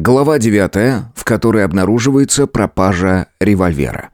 Глава 9, в которой обнаруживается пропажа револьвера.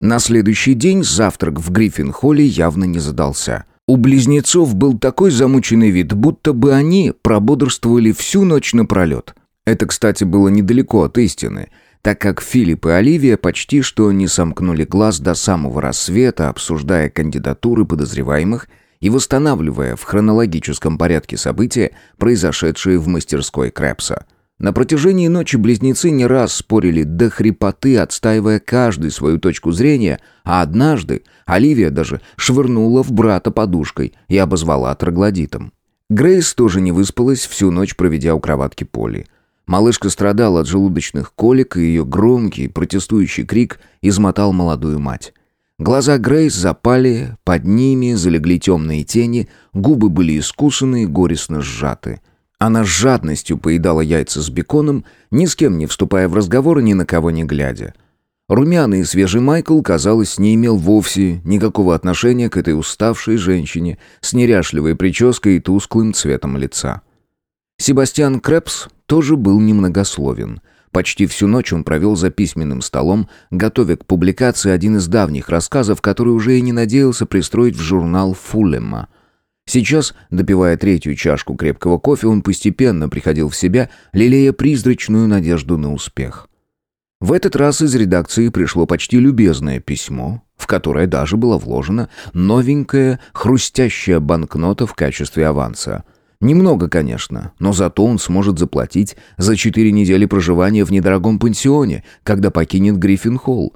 На следующий день завтрак в Гриффин-холле явно не задался. У близнецов был такой замученный вид, будто бы они прободрствовали всю ночь напролет. Это, кстати, было недалеко от истины, так как Филипп и Оливия почти что не сомкнули глаз до самого рассвета, обсуждая кандидатуры подозреваемых и восстанавливая в хронологическом порядке события, произошедшие в мастерской Крэпса – на протяжении ночи близнецы не раз спорили до хрипоты, отстаивая каждый свою точку зрения, а однажды Оливия даже швырнула в брата подушкой и обозвала троглодитом. Грейс тоже не выспалась, всю ночь проведя у кроватки Поли. Малышка страдала от желудочных колик, и ее громкий протестующий крик измотал молодую мать. Глаза Грейс запали, под ними залегли темные тени, губы были искусаны и горестно сжаты – она с жадностью поедала яйца с беконом, ни с кем не вступая в разговор и ни на кого не глядя. Румяный и свежий Майкл, казалось, не имел вовсе никакого отношения к этой уставшей женщине с неряшливой прической и тусклым цветом лица. Себастьян Крепс тоже был немногословен. Почти всю ночь он провел за письменным столом, готовя к публикации один из давних рассказов, который уже и не надеялся пристроить в журнал Фуллема – Сейчас, допивая третью чашку крепкого кофе, он постепенно приходил в себя, лелея призрачную надежду на успех. В этот раз из редакции пришло почти любезное письмо, в которое даже была вложена новенькая хрустящая банкнота в качестве аванса. Немного, конечно, но зато он сможет заплатить за четыре недели проживания в недорогом пансионе, когда покинет Гриффин-холл.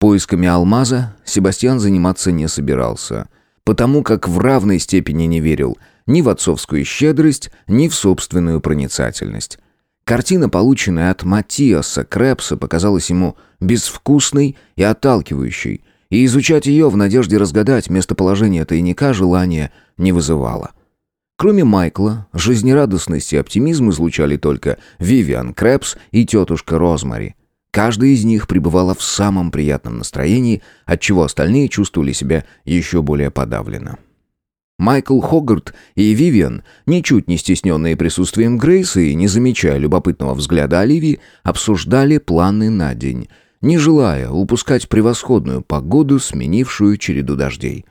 Поисками алмаза Себастьян заниматься не собирался – потому как в равной степени не верил ни в отцовскую щедрость, ни в собственную проницательность. Картина, полученная от Матиаса Крепса, показалась ему безвкусной и отталкивающей, и изучать ее в надежде разгадать местоположение тайника желания не вызывало. Кроме Майкла, жизнерадостность и оптимизм излучали только Вивиан Крепс и тетушка Розмари – Каждая из них пребывала в самом приятном настроении, отчего остальные чувствовали себя еще более подавленно. Майкл Хогарт и Вивиан, ничуть не стесненные присутствием Грейса и не замечая любопытного взгляда Оливии, обсуждали планы на день, не желая упускать превосходную погоду, сменившую череду дождей.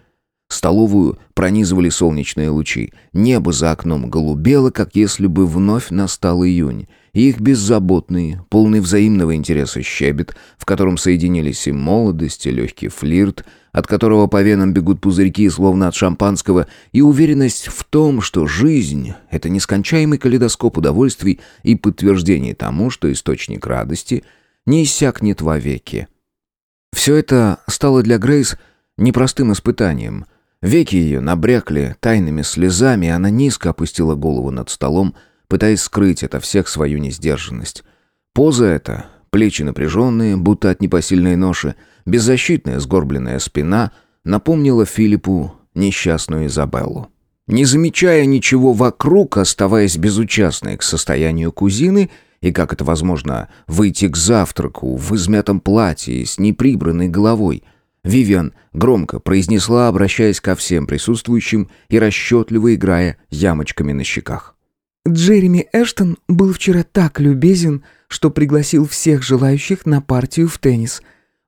Столовую пронизывали солнечные лучи, небо за окном голубело, как если бы вновь настал июнь, их беззаботный, полный взаимного интереса щебет, в котором соединились и молодость, и легкий флирт, от которого по венам бегут пузырьки, словно от шампанского, и уверенность в том, что жизнь — это нескончаемый калейдоскоп удовольствий и подтверждение тому, что источник радости не иссякнет вовеки. Все это стало для Грейс непростым испытанием. Веки ее набрякли тайными слезами, она низко опустила голову над столом, пытаясь скрыть ото всех свою несдержанность. Поза эта, плечи напряженные, будто от непосильной ноши, беззащитная сгорбленная спина, напомнила Филиппу несчастную Изабеллу. Не замечая ничего вокруг, оставаясь безучастной к состоянию кузины, и как это возможно, выйти к завтраку в измятом платье с неприбранной головой, Вивиан громко произнесла, обращаясь ко всем присутствующим и расчетливо играя ямочками на щеках. Джереми Эштон был вчера так любезен, что пригласил всех желающих на партию в теннис.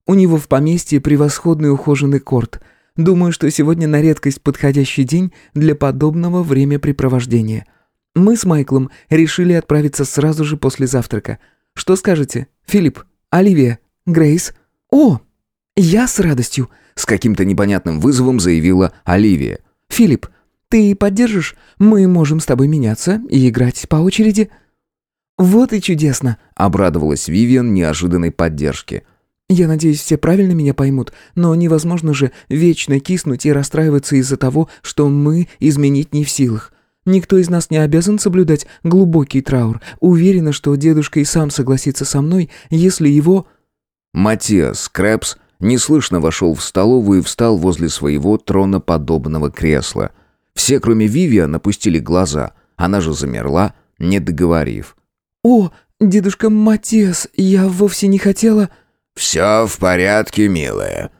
У него в поместье превосходный ухоженный корт. Думаю, что сегодня на редкость подходящий день для подобного времяпрепровождения. Мы с Майклом решили отправиться сразу же после завтрака. Что скажете, Филипп, Оливия, Грейс? О, я с радостью, с каким-то непонятным вызовом заявила Оливия. Филипп, ты поддержишь? Мы можем с тобой меняться и играть по очереди». «Вот и чудесно!» — обрадовалась Вивиан неожиданной поддержке. «Я надеюсь, все правильно меня поймут, но невозможно же вечно киснуть и расстраиваться из-за того, что мы изменить не в силах. Никто из нас не обязан соблюдать глубокий траур. Уверена, что дедушка и сам согласится со мной, если его...» Матиас Крэпс неслышно вошел в столовую и встал возле своего троноподобного кресла — все, кроме Вивиан, напустили глаза. Она же замерла, не договорив. «О, дедушка Матиас, я вовсе не хотела...» «Все в порядке, милая.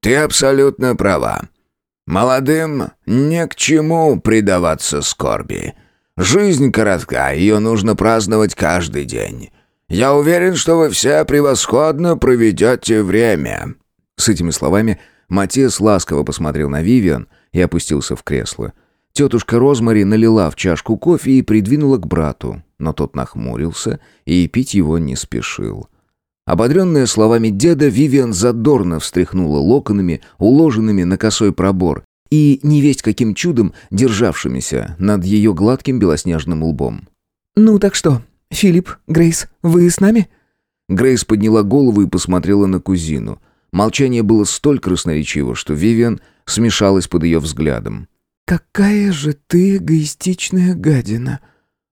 Ты абсолютно права. Молодым не к чему предаваться скорби. Жизнь коротка, ее нужно праздновать каждый день. Я уверен, что вы все превосходно проведете время». С этими словами Матиас ласково посмотрел на Вивиан и опустился в кресло. Тетушка Розмари налила в чашку кофе и придвинула к брату, но тот нахмурился и пить его не спешил. Ободренная словами деда, Вивиан задорно встряхнула локонами, уложенными на косой пробор, и невесть каким чудом державшимися над ее гладким белоснежным лбом. «Ну так что, Филипп, Грейс, вы с нами?» Грейс подняла голову и посмотрела на кузину. Молчание было столь красноречиво, что Вивиан смешалась под ее взглядом. «Какая же ты эгоистичная гадина!»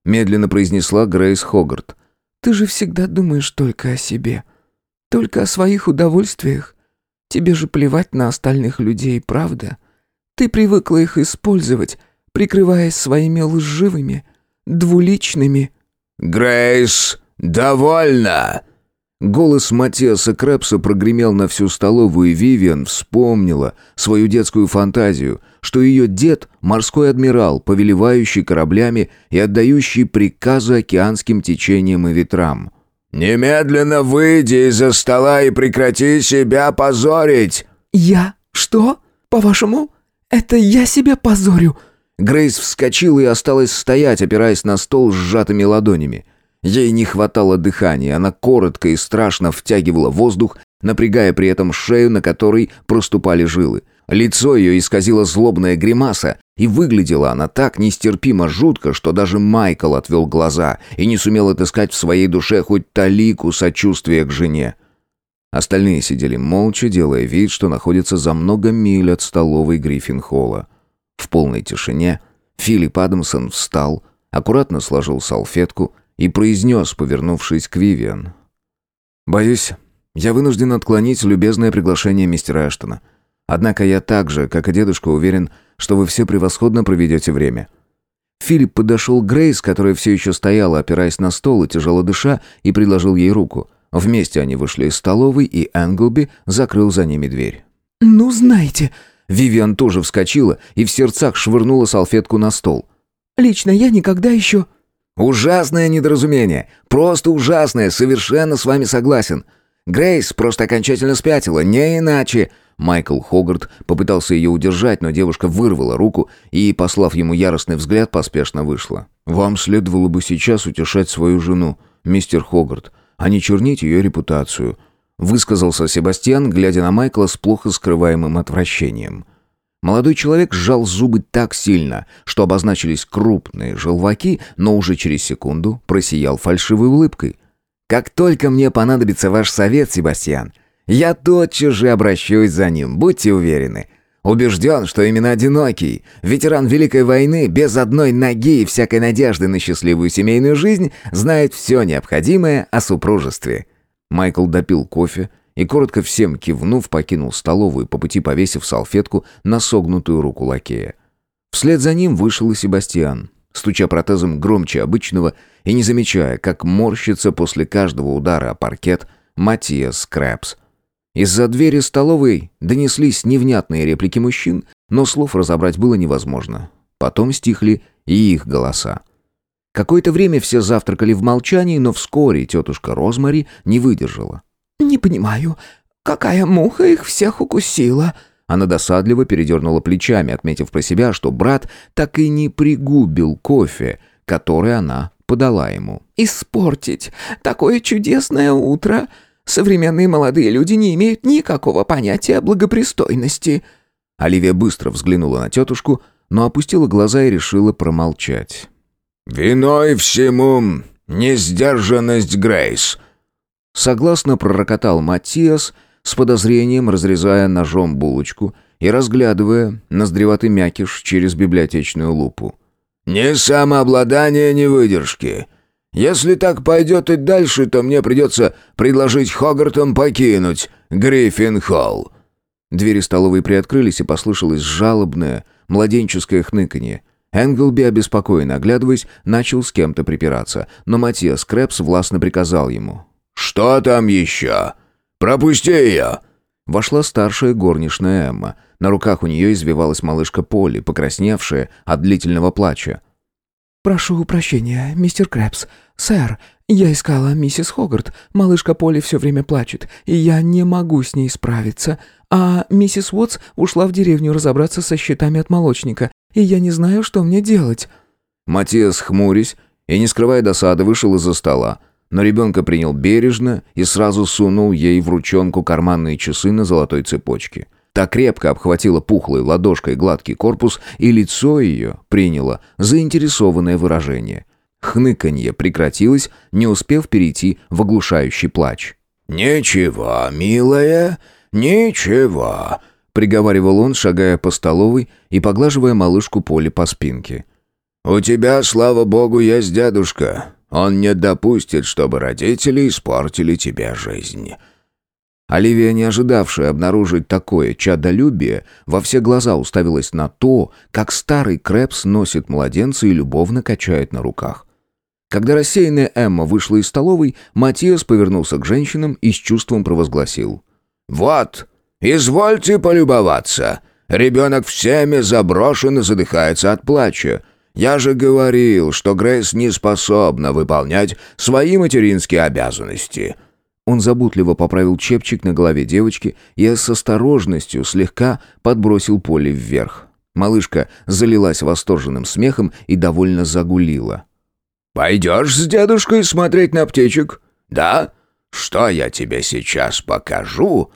медленно произнесла Грейс Хогарт. Ты же всегда думаешь только о себе. Только о своих удовольствиях. Тебе же плевать на остальных людей, правда? Ты привыкла их использовать, прикрываясь своими лживыми, двуличными... «Грейс, довольно!» Голос Матиаса Крэпса прогремел на всю столовую, и Вивиан вспомнила свою детскую фантазию, что ее дед — морской адмирал, повелевающий кораблями и отдающий приказы океанским течениям и ветрам. «Немедленно выйди из-за стола и прекрати себя позорить!» «Я? Что? По-вашему? Это я себя позорю?» Грейс вскочила и осталась стоять, опираясь на стол с сжатыми ладонями. Ей не хватало дыхания, она коротко и страшно втягивала воздух, напрягая при этом шею, на которой проступали жилы. Лицо ее исказило злобная гримаса, и выглядела она так нестерпимо жутко, что даже Майкл отвел глаза и не сумел отыскать в своей душе хоть талику сочувствия к жене. Остальные сидели молча, делая вид, что находятся за много миль от столовой Гриффин-холла. В полной тишине Филипп Адамсон встал, аккуратно сложил салфетку и произнес, повернувшись к Вивиан. «Боюсь, я вынужден отклонить любезное приглашение мистера Эштона. Однако я так же, как и дедушка, уверен, что вы все превосходно проведете время». Филипп подошел к Грейс, которая все еще стояла, опираясь на стол и тяжело дыша, и предложил ей руку. Вместе они вышли из столовой, и Энглби закрыл за ними дверь. «Ну, знаете...» Вивиан тоже вскочила и в сердцах швырнула салфетку на стол. «Лично я никогда еще...» Ужасное недоразумение. Просто ужасное, совершенно с вами согласен. Грейс просто окончательно спятила, не иначе. Майкл Хогарт попытался ее удержать, но девушка вырвала руку и, послав ему яростный взгляд, поспешно вышла. «Вам следовало бы сейчас утешать свою жену, мистер Хогарт, а не чернить ее репутацию», высказался Себастьян, глядя на Майкла с плохо скрываемым отвращением. Молодой человек сжал зубы так сильно, что обозначились крупные желваки, но уже через секунду просиял фальшивой улыбкой. «Как только мне понадобится ваш совет, Себастьян, я тотчас же обращусь за ним, будьте уверены. Убежден, что именно одинокий, ветеран Великой войны, без одной ноги и всякой надежды на счастливую семейную жизнь, знает все необходимое о супружестве». Майкл допил кофе, и, коротко всем кивнув, покинул столовую, по пути повесив салфетку на согнутую руку лакея. Вслед за ним вышел и Себастьян, стуча протезом громче обычного и не замечая, как морщится после каждого удара о паркет Матиас Крэпс. Из-за двери столовой донеслись невнятные реплики мужчин, но слов разобрать было невозможно. Потом стихли и их голоса. Какое-то время все завтракали в молчании, но вскоре тетушка Розмари не выдержала. «Не понимаю, какая муха их всех укусила?» Она досадливо передернула плечами, отметив про себя, что брат так и не пригубил кофе, который она подала ему. «Испортить такое чудесное утро! Современные молодые люди не имеют никакого понятия о благопристойности!» Оливия быстро взглянула на тетушку, но опустила глаза и решила промолчать. «Виной всему несдержанность Грейс», Согласно пророкотал Матиас, с подозрением разрезая ножом булочку и разглядывая ноздреватый мякиш через библиотечную лупу. «Ни самообладания, ни выдержки. Если так пойдет и дальше, то мне придется предложить Хогартам покинуть Гриффин-холл». Двери столовой приоткрылись, и послышалось жалобное, младенческое хныканье. Энглби, обеспокоенно оглядываясь, начал с кем-то припираться, но Матиас Крэпс властно приказал ему. «Что там еще? Пропусти ее!» Вошла старшая горничная Эмма. На руках у нее извивалась малышка Полли, покрасневшая от длительного плача. «Прошу прощения, мистер Крэпс. Сэр, я искала миссис Хогарт. Малышка Полли все время плачет, и я не могу с ней справиться. А миссис Уотс ушла в деревню разобраться со счетами от молочника, и я не знаю, что мне делать». Матиас, хмурясь и не скрывая досады, вышел из-за стола. Но ребенка принял бережно и сразу сунул ей в ручонку карманные часы на золотой цепочке. Та крепко обхватила пухлой ладошкой гладкий корпус, и лицо ее приняло заинтересованное выражение. Хныканье прекратилось, не успев перейти в оглушающий плач. «Ничего, милая, ничего», — приговаривал он, шагая по столовой и поглаживая малышку Поли по спинке. «У тебя, слава богу, есть дедушка. Он не допустит, чтобы родители испортили тебе жизнь». Оливия, не ожидавшая обнаружить такое чадолюбие, во все глаза уставилась на то, как старый Крэпс носит младенца и любовно качает на руках. Когда рассеянная Эмма вышла из столовой, Матиас повернулся к женщинам и с чувством провозгласил. «Вот, извольте полюбоваться. Ребенок всеми заброшен и задыхается от плача. Я же говорил, что Грейс не способна выполнять свои материнские обязанности». Он заботливо поправил чепчик на голове девочки и с осторожностью слегка подбросил поле вверх. Малышка залилась восторженным смехом и довольно загулила. «Пойдешь с дедушкой смотреть на птичек? Да? Что я тебе сейчас покажу?»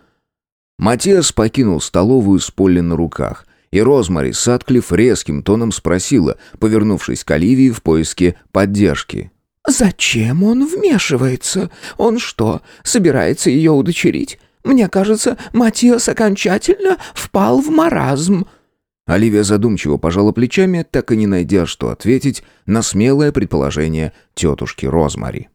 Матиас покинул столовую с Полли на руках, и Розмари Сатклифф резким тоном спросила, повернувшись к Оливии в поиске поддержки. «Зачем он вмешивается? Он что, собирается ее удочерить? Мне кажется, Матиас окончательно впал в маразм». Оливия задумчиво пожала плечами, так и не найдя, что ответить на смелое предположение тетушки Розмари.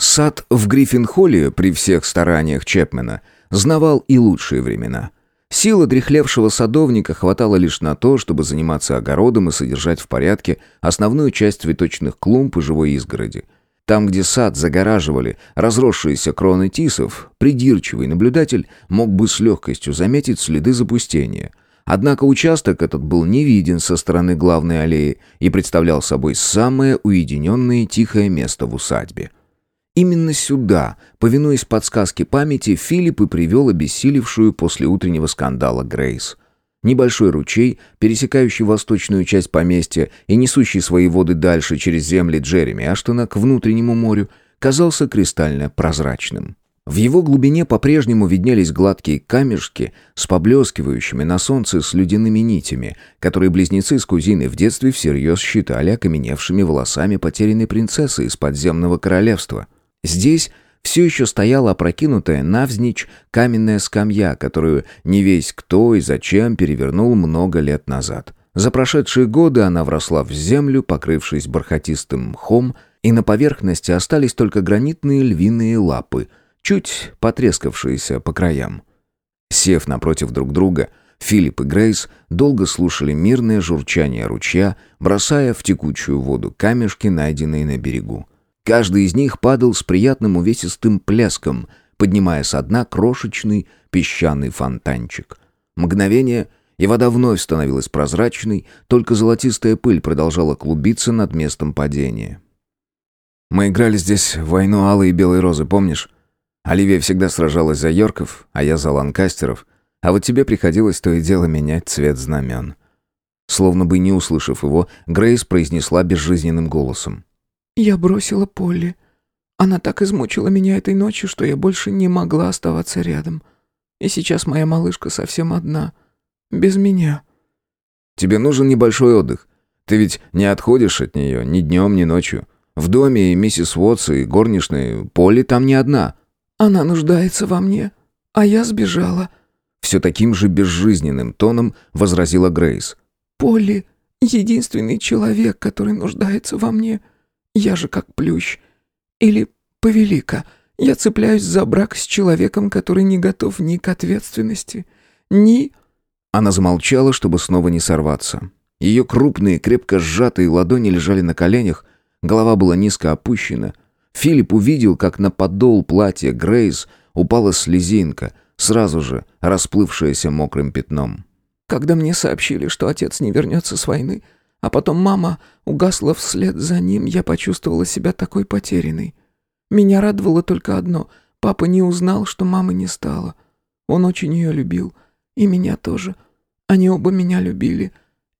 Сад в Гриффин-холле при всех стараниях Чепмена знавал и лучшие времена – Сила дряхлевшего садовника хватало лишь на то, чтобы заниматься огородом и содержать в порядке основную часть цветочных клумб и живой изгороди. Там, где сад загораживали разросшиеся кроны тисов, придирчивый наблюдатель мог бы с легкостью заметить следы запустения. Однако участок этот был не виден со стороны главной аллеи и представлял собой самое уединенное и тихое место в усадьбе. Именно сюда, повинуясь подсказке памяти, Филипп и привел обессилевшую после утреннего скандала Грейс. Небольшой ручей, пересекающий восточную часть поместья и несущий свои воды дальше через земли Джереми Аштона к внутреннему морю, казался кристально прозрачным. В его глубине по-прежнему виднелись гладкие камешки с поблескивающими на солнце слюдяными нитями, которые близнецы с кузиной в детстве всерьез считали окаменевшими волосами потерянной принцессы из подземного королевства – Здесь все еще стояла опрокинутая навзничь каменная скамья, которую не весь кто и зачем перевернул много лет назад. За прошедшие годы она вросла в землю, покрывшись бархатистым мхом, и на поверхности остались только гранитные львиные лапы, чуть потрескавшиеся по краям. Сев напротив друг друга, Филипп и Грейс долго слушали мирное журчание ручья, бросая в текучую воду камешки, найденные на берегу. Каждый из них падал с приятным увесистым плеском, поднимая со дна крошечный песчаный фонтанчик. Мгновение, и вода вновь становилась прозрачной, только золотистая пыль продолжала клубиться над местом падения. «Мы играли здесь в войну Алой и Белой Розы, помнишь? Оливия всегда сражалась за Йорков, а я за Ланкастеров, а вот тебе приходилось то и дело менять цвет знамен». Словно бы не услышав его, Грейс произнесла безжизненным голосом. Я бросила Полли. Она так измучила меня этой ночью, что я больше не могла оставаться рядом. И сейчас моя малышка совсем одна. Без меня. Тебе нужен небольшой отдых. Ты ведь не отходишь от нее ни днем, ни ночью. В доме и миссис Уотс и горничной Полли там не одна. Она нуждается во мне, а я сбежала. Все таким же безжизненным тоном возразила Грейс. Полли — единственный человек, который нуждается во мне. Я же как плющ. Или повелика. Я цепляюсь за брак с человеком, который не готов ни к ответственности, ни...» Она замолчала, чтобы снова не сорваться. Ее крупные, крепко сжатые ладони лежали на коленях, голова была низко опущена. Филипп увидел, как на подол платья Грейс упала слезинка, сразу же расплывшаяся мокрым пятном. «Когда мне сообщили, что отец не вернется с войны, А потом мама угасла вслед за ним, я почувствовала себя такой потерянной. Меня радовало только одно — папа не узнал, что мамы не стало. Он очень ее любил, и меня тоже. Они оба меня любили.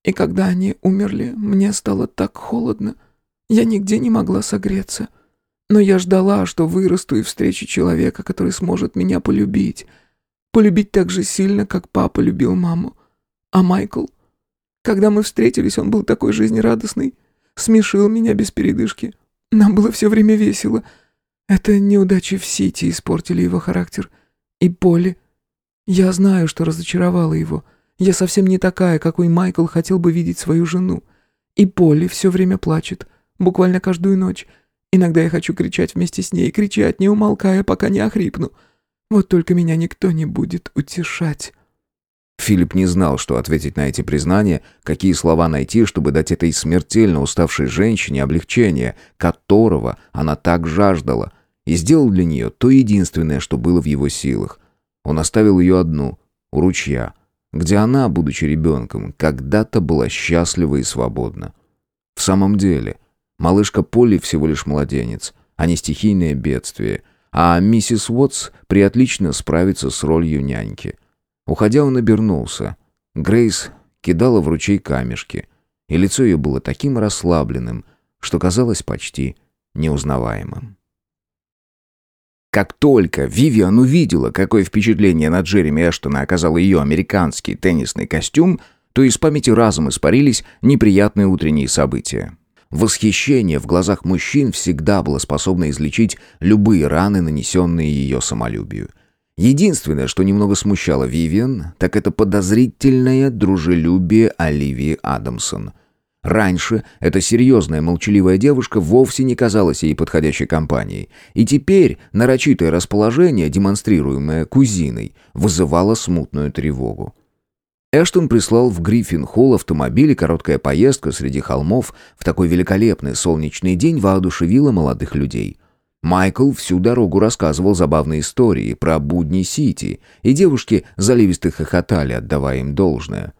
И когда они умерли, мне стало так холодно. Я нигде не могла согреться. Но я ждала, что вырасту и встречу человека, который сможет меня полюбить. Полюбить так же сильно, как папа любил маму. А Майкл? Когда мы встретились, он был такой жизнерадостный. Смешил меня без передышки. Нам было все время весело. Это неудачи в Сити испортили его характер. И Полли. Я знаю, что разочаровала его. Я совсем не такая, какой Майкл хотел бы видеть свою жену. И Полли все время плачет. Буквально каждую ночь. Иногда я хочу кричать вместе с ней, кричать, не умолкая, пока не охрипну. Вот только меня никто не будет утешать. Филипп не знал, что ответить на эти признания, какие слова найти, чтобы дать этой смертельно уставшей женщине облегчение, которого она так жаждала, и сделал для нее то единственное, что было в его силах. Он оставил ее одну, у ручья, где она, будучи ребенком, когда-то была счастлива и свободна. В самом деле, малышка Полли всего лишь младенец, а не стихийное бедствие, а миссис Уотс приотлично справится с ролью няньки. Уходя, он обернулся. Грейс кидала в ручей камешки, и лицо ее было таким расслабленным, что казалось почти неузнаваемым. Как только Вивиан увидела, какое впечатление на Джереми Эштона оказал ее американский теннисный костюм, то из памяти разом испарились неприятные утренние события. Восхищение в глазах мужчин всегда было способно излечить любые раны, нанесенные ее самолюбию. Единственное, что немного смущало Вивиан, так это подозрительное дружелюбие Оливии Адамсон. Раньше эта серьезная молчаливая девушка вовсе не казалась ей подходящей компанией, и теперь нарочитое расположение, демонстрируемое кузиной, вызывало смутную тревогу. Эштон прислал в Гриффин-холл автомобиль, и короткая поездка среди холмов в такой великолепный солнечный день воодушевила молодых людей – Майкл всю дорогу рассказывал забавные истории про будни Сити, и девушки заливисто хохотали, отдавая им должное.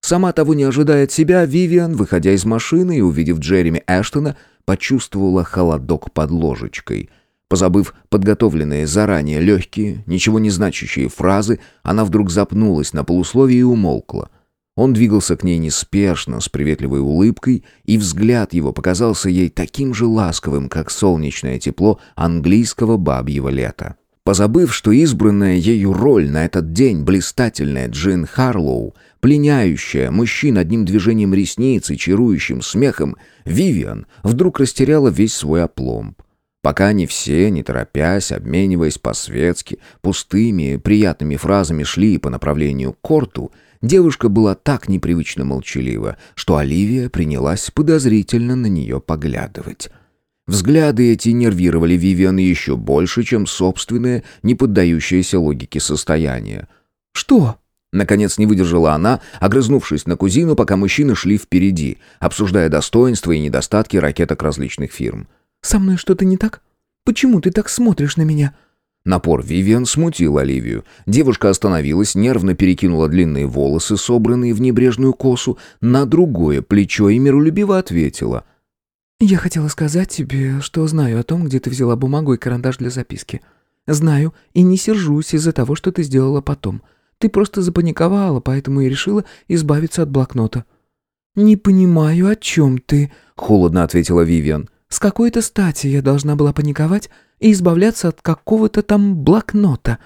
Сама того не ожидая от себя, Вивиан, выходя из машины и увидев Джереми Эштона, почувствовала холодок под ложечкой. Позабыв подготовленные заранее легкие, ничего не значащие фразы, она вдруг запнулась на полусловие и умолкла — он двигался к ней неспешно, с приветливой улыбкой, и взгляд его показался ей таким же ласковым, как солнечное тепло английского бабьего лета. Позабыв, что избранная ею роль на этот день блистательная Джин Харлоу, пленяющая мужчин одним движением ресниц и чарующим смехом, Вивиан вдруг растеряла весь свой опломб. Пока они все, не торопясь, обмениваясь по-светски, пустыми, приятными фразами шли по направлению к корту, Девушка была так непривычно молчалива, что Оливия принялась подозрительно на нее поглядывать. Взгляды эти нервировали Вивиан еще больше, чем собственное, не поддающееся логике состояние. «Что?» Наконец не выдержала она, огрызнувшись на кузину, пока мужчины шли впереди, обсуждая достоинства и недостатки ракеток различных фирм. «Со мной что-то не так? Почему ты так смотришь на меня?» Напор Вивиан смутил Оливию. Девушка остановилась, нервно перекинула длинные волосы, собранные в небрежную косу, на другое плечо и миролюбиво ответила. «Я хотела сказать тебе, что знаю о том, где ты взяла бумагу и карандаш для записки. Знаю и не сержусь из-за того, что ты сделала потом. Ты просто запаниковала, поэтому и решила избавиться от блокнота». «Не понимаю, о чем ты», — холодно ответила Вивиан. «С какой-то стати я должна была паниковать?» и избавляться от какого-то там блокнота.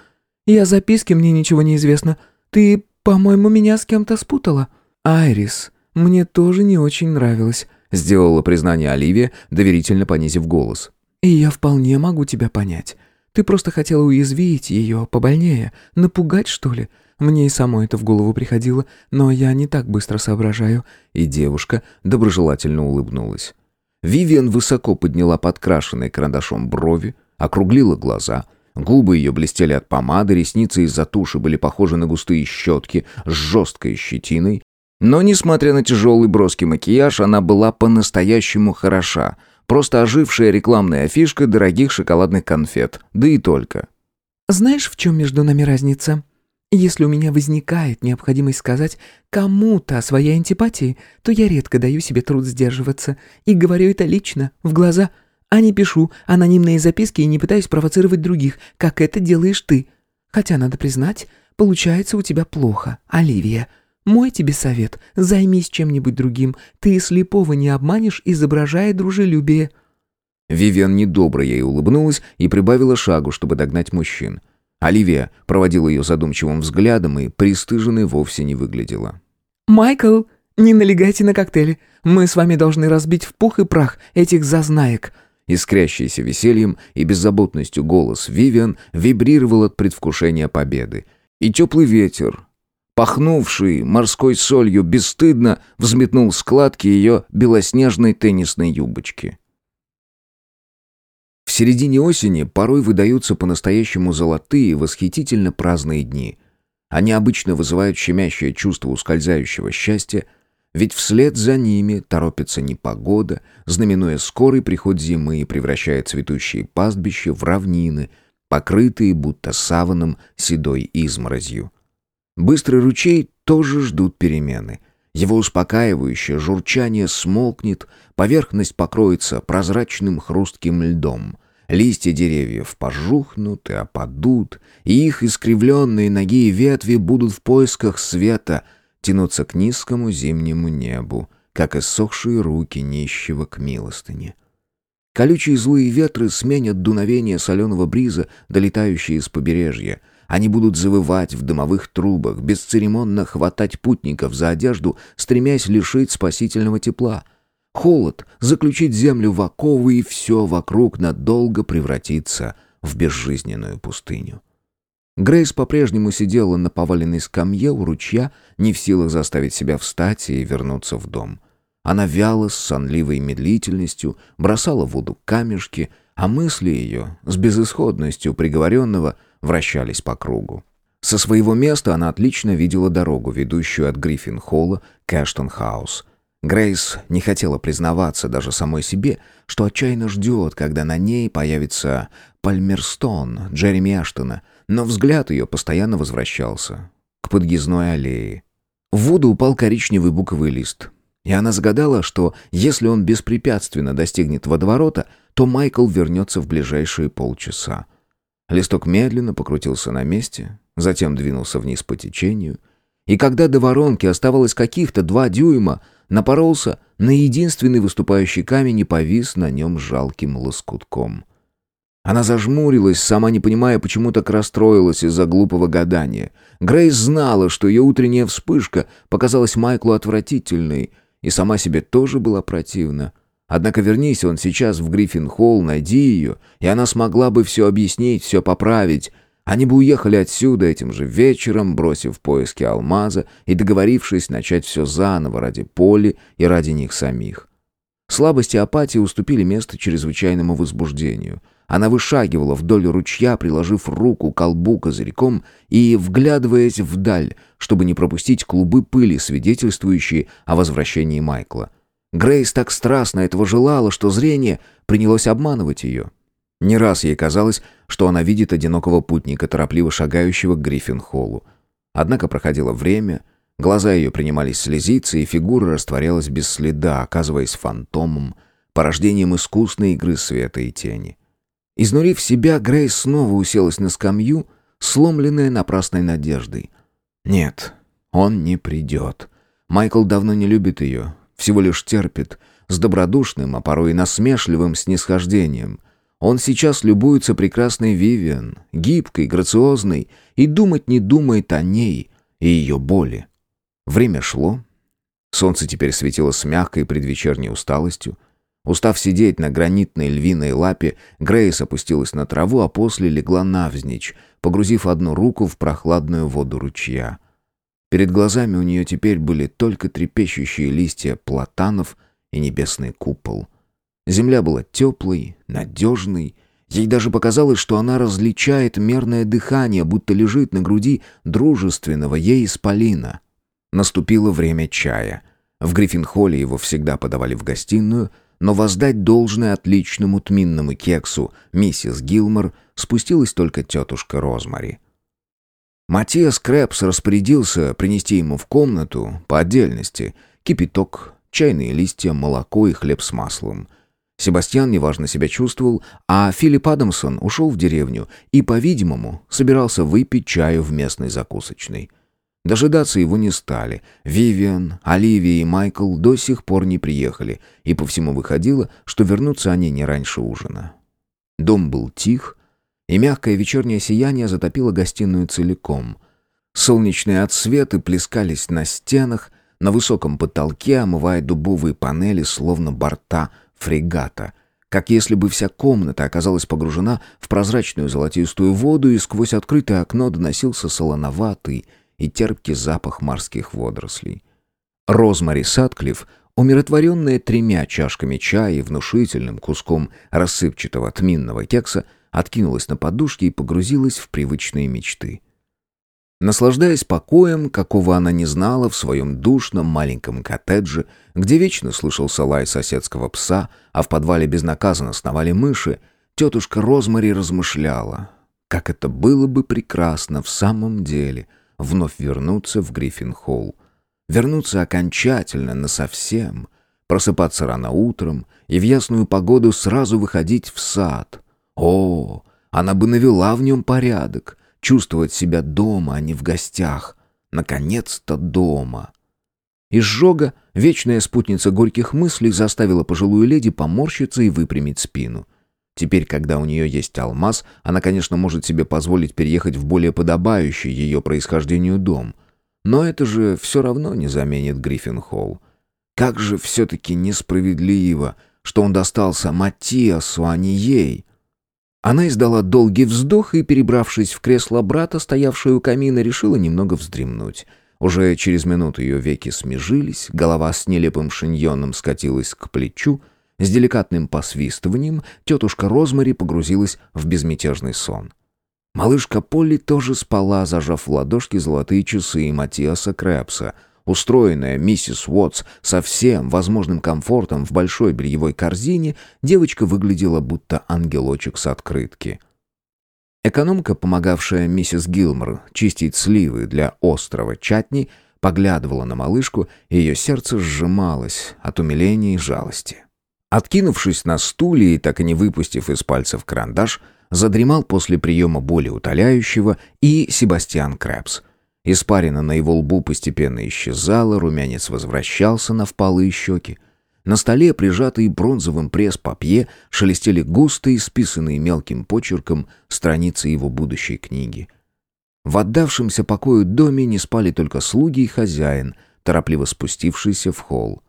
И о записке мне ничего не известно. Ты, по-моему, меня с кем-то спутала. Айрис, мне тоже не очень нравилось», — сделала признание Оливия, доверительно понизив голос. «И я вполне могу тебя понять. Ты просто хотела уязвить ее побольнее, напугать, что ли?» Мне и само это в голову приходило, но я не так быстро соображаю». И девушка доброжелательно улыбнулась. Вивиан высоко подняла подкрашенные карандашом брови, округлила глаза. Губы ее блестели от помады, ресницы из-за туши были похожи на густые щетки с жесткой щетиной. Но, несмотря на тяжелый броский макияж, она была по-настоящему хороша. Просто ожившая рекламная афишка дорогих шоколадных конфет. Да и только. «Знаешь, в чем между нами разница? Если у меня возникает необходимость сказать кому-то о своей антипатии, то я редко даю себе труд сдерживаться и говорю это лично, в глаза, а не пишу анонимные записки и не пытаюсь провоцировать других, как это делаешь ты. Хотя, надо признать, получается у тебя плохо, Оливия. Мой тебе совет — займись чем-нибудь другим. Ты слепого не обманешь, изображая дружелюбие». Вивиан недобро ей улыбнулась и прибавила шагу, чтобы догнать мужчин. Оливия проводила ее задумчивым взглядом и пристыженной вовсе не выглядела. «Майкл, не налегайте на коктейли. Мы с вами должны разбить в пух и прах этих зазнаек». Искрящийся весельем и беззаботностью голос Вивиан вибрировал от предвкушения победы. И теплый ветер, пахнувший морской солью, бесстыдно взметнул складки ее белоснежной теннисной юбочки. В середине осени порой выдаются по-настоящему золотые, восхитительно праздные дни. Они обычно вызывают щемящее чувство ускользающего счастья, ведь вслед за ними торопится непогода, знаменуя скорый приход зимы и превращая цветущие пастбища в равнины, покрытые будто саваном седой изморозью. Быстрый ручей тоже ждут перемены. Его успокаивающее журчание смолкнет, поверхность покроется прозрачным хрустким льдом. Листья деревьев пожухнут и опадут, и их искривленные ноги и ветви будут в поисках света тянуться к низкому зимнему небу, как иссохшие руки нищего к милостыне. Колючие злые ветры сменят дуновение соленого бриза, долетающие из побережья. Они будут завывать в дымовых трубах, бесцеремонно хватать путников за одежду, стремясь лишить спасительного тепла — Холод заключит землю в оковы, и все вокруг надолго превратится в безжизненную пустыню. Грейс по-прежнему сидела на поваленной скамье у ручья, не в силах заставить себя встать и вернуться в дом. Она вяло с сонливой медлительностью, бросала в воду камешки, а мысли ее, с безысходностью приговоренного, вращались по кругу. Со своего места она отлично видела дорогу, ведущую от Гриффин-холла к Эштон-хаус — Грейс не хотела признаваться даже самой себе, что отчаянно ждет, когда на ней появится Пальмерстон Джереми Аштона, но взгляд ее постоянно возвращался к подъездной аллее. В воду упал коричневый буковый лист, и она загадала, что если он беспрепятственно достигнет водоворота, то Майкл вернется в ближайшие полчаса. Листок медленно покрутился на месте, затем двинулся вниз по течению, и когда до воронки оставалось каких-то два дюйма, напоролся на единственный выступающий камень и повис на нем жалким лоскутком. Она зажмурилась, сама не понимая, почему так расстроилась из-за глупого гадания. Грейс знала, что ее утренняя вспышка показалась Майклу отвратительной, и сама себе тоже была противна. Однако вернись он сейчас в Гриффин-холл, найди ее, и она смогла бы все объяснить, все поправить, они бы уехали отсюда этим же вечером, бросив поиски алмаза и договорившись начать все заново ради Поли и ради них самих. Слабость и уступили место чрезвычайному возбуждению. Она вышагивала вдоль ручья, приложив руку к колбу козырьком и вглядываясь вдаль, чтобы не пропустить клубы пыли, свидетельствующие о возвращении Майкла. Грейс так страстно этого желала, что зрение принялось обманывать ее. Не раз ей казалось, что она видит одинокого путника, торопливо шагающего к Гриффин-холлу. Однако проходило время, глаза ее принимались слезиться, и фигура растворялась без следа, оказываясь фантомом, порождением искусной игры света и тени. Изнурив себя, Грейс снова уселась на скамью, сломленная напрасной надеждой. Нет, он не придет. Майкл давно не любит ее, всего лишь терпит, с добродушным, а порой и насмешливым снисхождением — он сейчас любуется прекрасной Вивиан, гибкой, грациозной, и думать не думает о ней и ее боли. Время шло. Солнце теперь светило с мягкой предвечерней усталостью. Устав сидеть на гранитной львиной лапе, Грейс опустилась на траву, а после легла навзничь, погрузив одну руку в прохладную воду ручья. Перед глазами у нее теперь были только трепещущие листья платанов и небесный купол. Земля была теплой, надежной. Ей даже показалось, что она различает мерное дыхание, будто лежит на груди дружественного ей исполина. Наступило время чая. В Гриффин-холле его всегда подавали в гостиную, но воздать должное отличному тминному кексу миссис Гилмор спустилась только тетушка Розмари. Матиас Крэпс распорядился принести ему в комнату по отдельности кипяток, чайные листья, молоко и хлеб с маслом. Себастьян неважно себя чувствовал, а Филипп Адамсон ушел в деревню и, по-видимому, собирался выпить чаю в местной закусочной. Дожидаться его не стали. Вивиан, Оливия и Майкл до сих пор не приехали, и по всему выходило, что вернутся они не раньше ужина. Дом был тих, и мягкое вечернее сияние затопило гостиную целиком. Солнечные отсветы плескались на стенах, на высоком потолке, омывая дубовые панели, словно борта фрегата, как если бы вся комната оказалась погружена в прозрачную золотистую воду, и сквозь открытое окно доносился солоноватый и терпкий запах морских водорослей. Розмари Садклифф, умиротворенная тремя чашками чая и внушительным куском рассыпчатого тминного кекса, откинулась на подушке и погрузилась в привычные мечты. Наслаждаясь покоем, какого она не знала в своем душном маленьком коттедже, где вечно слышался лай соседского пса, а в подвале безнаказанно сновали мыши, тетушка Розмари размышляла, как это было бы прекрасно в самом деле вновь вернуться в Гриффин-холл. Вернуться окончательно, насовсем, просыпаться рано утром и в ясную погоду сразу выходить в сад. О, она бы навела в нем порядок — чувствовать себя дома, а не в гостях. Наконец-то дома. Изжога, вечная спутница горьких мыслей, заставила пожилую леди поморщиться и выпрямить спину. Теперь, когда у нее есть алмаз, она, конечно, может себе позволить переехать в более подобающий ее происхождению дом. Но это же все равно не заменит Гриффин-Холл. Как же все-таки несправедливо, что он достался Матиасу, а не ей. Она издала долгий вздох и, перебравшись в кресло брата, стоявшее у камина, решила немного вздремнуть. Уже через минуту ее веки смежились, голова с нелепым шиньоном скатилась к плечу. С деликатным посвистыванием тетушка Розмари погрузилась в безмятежный сон. Малышка Полли тоже спала, зажав в ладошки золотые часы Матиаса Крэпса — Устроенная миссис Уотс со всем возможным комфортом в большой бельевой корзине, девочка выглядела будто ангелочек с открытки. Экономка, помогавшая миссис Гилмор чистить сливы для острого чатни, поглядывала на малышку, и ее сердце сжималось от умиления и жалости. Откинувшись на стуле и так и не выпустив из пальцев карандаш, задремал после приема боли утоляющего и Себастьян Крэпс — Испарина на его лбу постепенно исчезала, румянец возвращался на впалые щеки. На столе, прижатые бронзовым пресс-папье, шелестели густые, списанные мелким почерком, страницы его будущей книги. В отдавшемся покою доме не спали только слуги и хозяин, торопливо спустившийся в холл.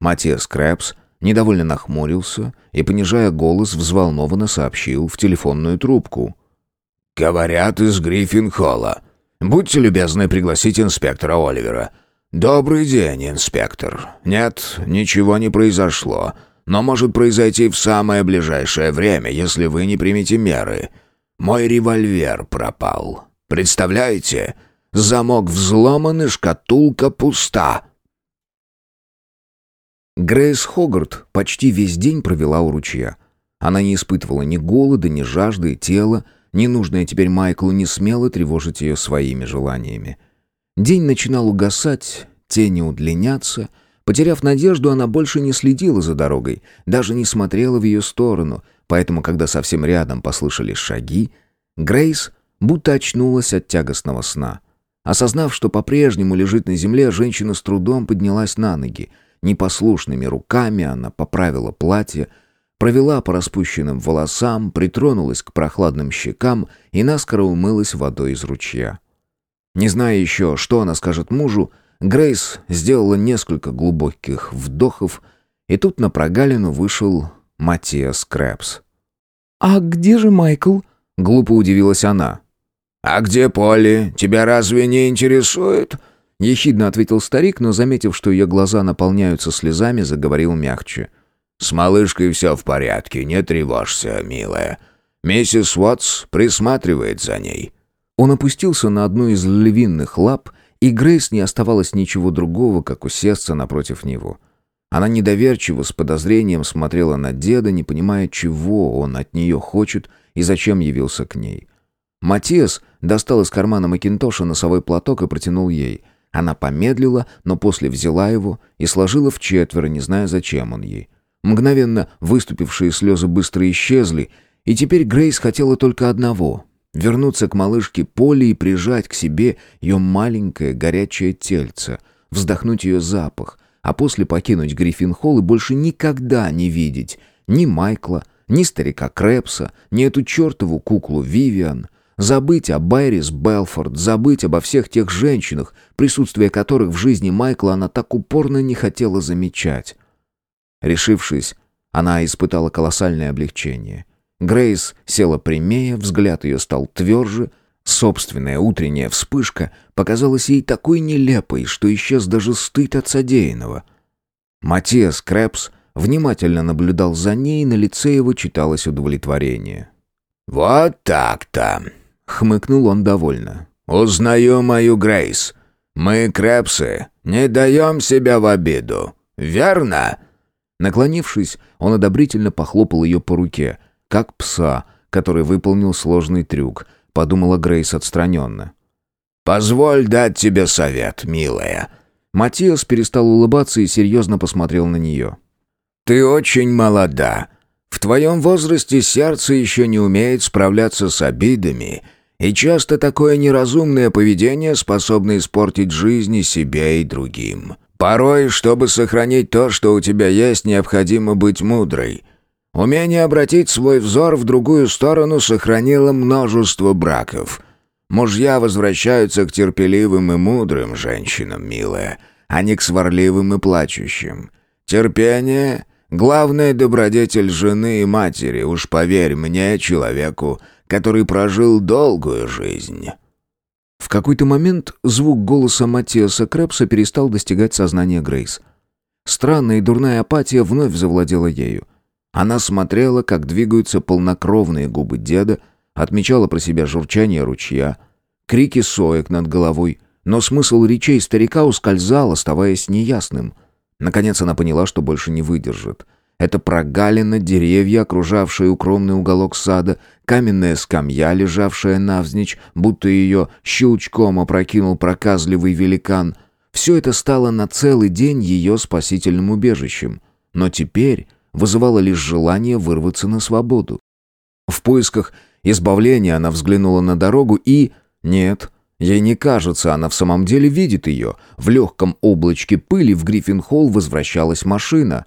Матиас Крэпс недовольно нахмурился и, понижая голос, взволнованно сообщил в телефонную трубку. «Говорят из Гриффин-холла. Будьте любезны пригласить инспектора Оливера. Добрый день, инспектор. Нет, ничего не произошло, но может произойти в самое ближайшее время, если вы не примете меры. Мой револьвер пропал. Представляете? Замок взломан и шкатулка пуста. Грейс Хогарт почти весь день провела у ручья. Она не испытывала ни голода, ни жажды, тела Ненужное теперь Майклу не смело тревожить ее своими желаниями. День начинал угасать, тени удлиняться. Потеряв надежду, она больше не следила за дорогой, даже не смотрела в ее сторону, поэтому, когда совсем рядом послышались шаги, Грейс будто очнулась от тягостного сна. Осознав, что по-прежнему лежит на земле, женщина с трудом поднялась на ноги. Непослушными руками она поправила платье, провела по распущенным волосам, притронулась к прохладным щекам и наскоро умылась водой из ручья. Не зная еще, что она скажет мужу, Грейс сделала несколько глубоких вдохов, и тут на прогалину вышел Матиас Крэпс. «А где же Майкл?» — глупо удивилась она. «А где Полли? Тебя разве не интересует?» Ехидно ответил старик, но, заметив, что ее глаза наполняются слезами, заговорил мягче — «С малышкой все в порядке, не тревожься, милая. Миссис Уотс присматривает за ней». Он опустился на одну из львиных лап, и Грейс не оставалось ничего другого, как усесться напротив него. Она недоверчиво, с подозрением смотрела на деда, не понимая, чего он от нее хочет и зачем явился к ней. Матиас достал из кармана Макинтоша носовой платок и протянул ей. Она помедлила, но после взяла его и сложила в четверо, не зная, зачем он ей. Мгновенно выступившие слезы быстро исчезли, и теперь Грейс хотела только одного — вернуться к малышке Поле и прижать к себе ее маленькое горячее тельце, вздохнуть ее запах, а после покинуть Гриффин-холл и больше никогда не видеть ни Майкла, ни старика Крэпса, ни эту чертову куклу Вивиан, забыть о Байрис Белфорд, забыть обо всех тех женщинах, присутствие которых в жизни Майкла она так упорно не хотела замечать. Решившись, она испытала колоссальное облегчение. Грейс села прямее, взгляд ее стал тверже, собственная утренняя вспышка показалась ей такой нелепой, что исчез даже стыд от содеянного. Матиас Крэпс внимательно наблюдал за ней, и на лице его читалось удовлетворение. «Вот так-то», — хмыкнул он довольно. «Узнаю мою Грейс. Мы, Крэпсы, не даем себя в обиду. Верно?» Наклонившись, он одобрительно похлопал ее по руке, как пса, который выполнил сложный трюк, подумала Грейс отстраненно. «Позволь дать тебе совет, милая». Матиас перестал улыбаться и серьезно посмотрел на нее. «Ты очень молода. В твоем возрасте сердце еще не умеет справляться с обидами, и часто такое неразумное поведение способно испортить жизни себе и другим. Порой, чтобы сохранить то, что у тебя есть, необходимо быть мудрой. Умение обратить свой взор в другую сторону сохранило множество браков. Мужья возвращаются к терпеливым и мудрым женщинам, милая, а не к сварливым и плачущим. Терпение — главная добродетель жены и матери, уж поверь мне, человеку, который прожил долгую жизнь». В какой-то момент звук голоса Матиаса Крэпса перестал достигать сознания Грейс. Странная и дурная апатия вновь завладела ею. Она смотрела, как двигаются полнокровные губы деда, отмечала про себя журчание ручья, крики соек над головой, но смысл речей старика ускользал, оставаясь неясным. Наконец она поняла, что больше не выдержит. Это прогалина, деревья, окружавшие укромный уголок сада, каменная скамья, лежавшая навзничь, будто ее щелчком опрокинул проказливый великан. Все это стало на целый день ее спасительным убежищем. Но теперь вызывало лишь желание вырваться на свободу. В поисках избавления она взглянула на дорогу и... Нет, ей не кажется, она в самом деле видит ее. В легком облачке пыли в Гриффин-холл возвращалась машина.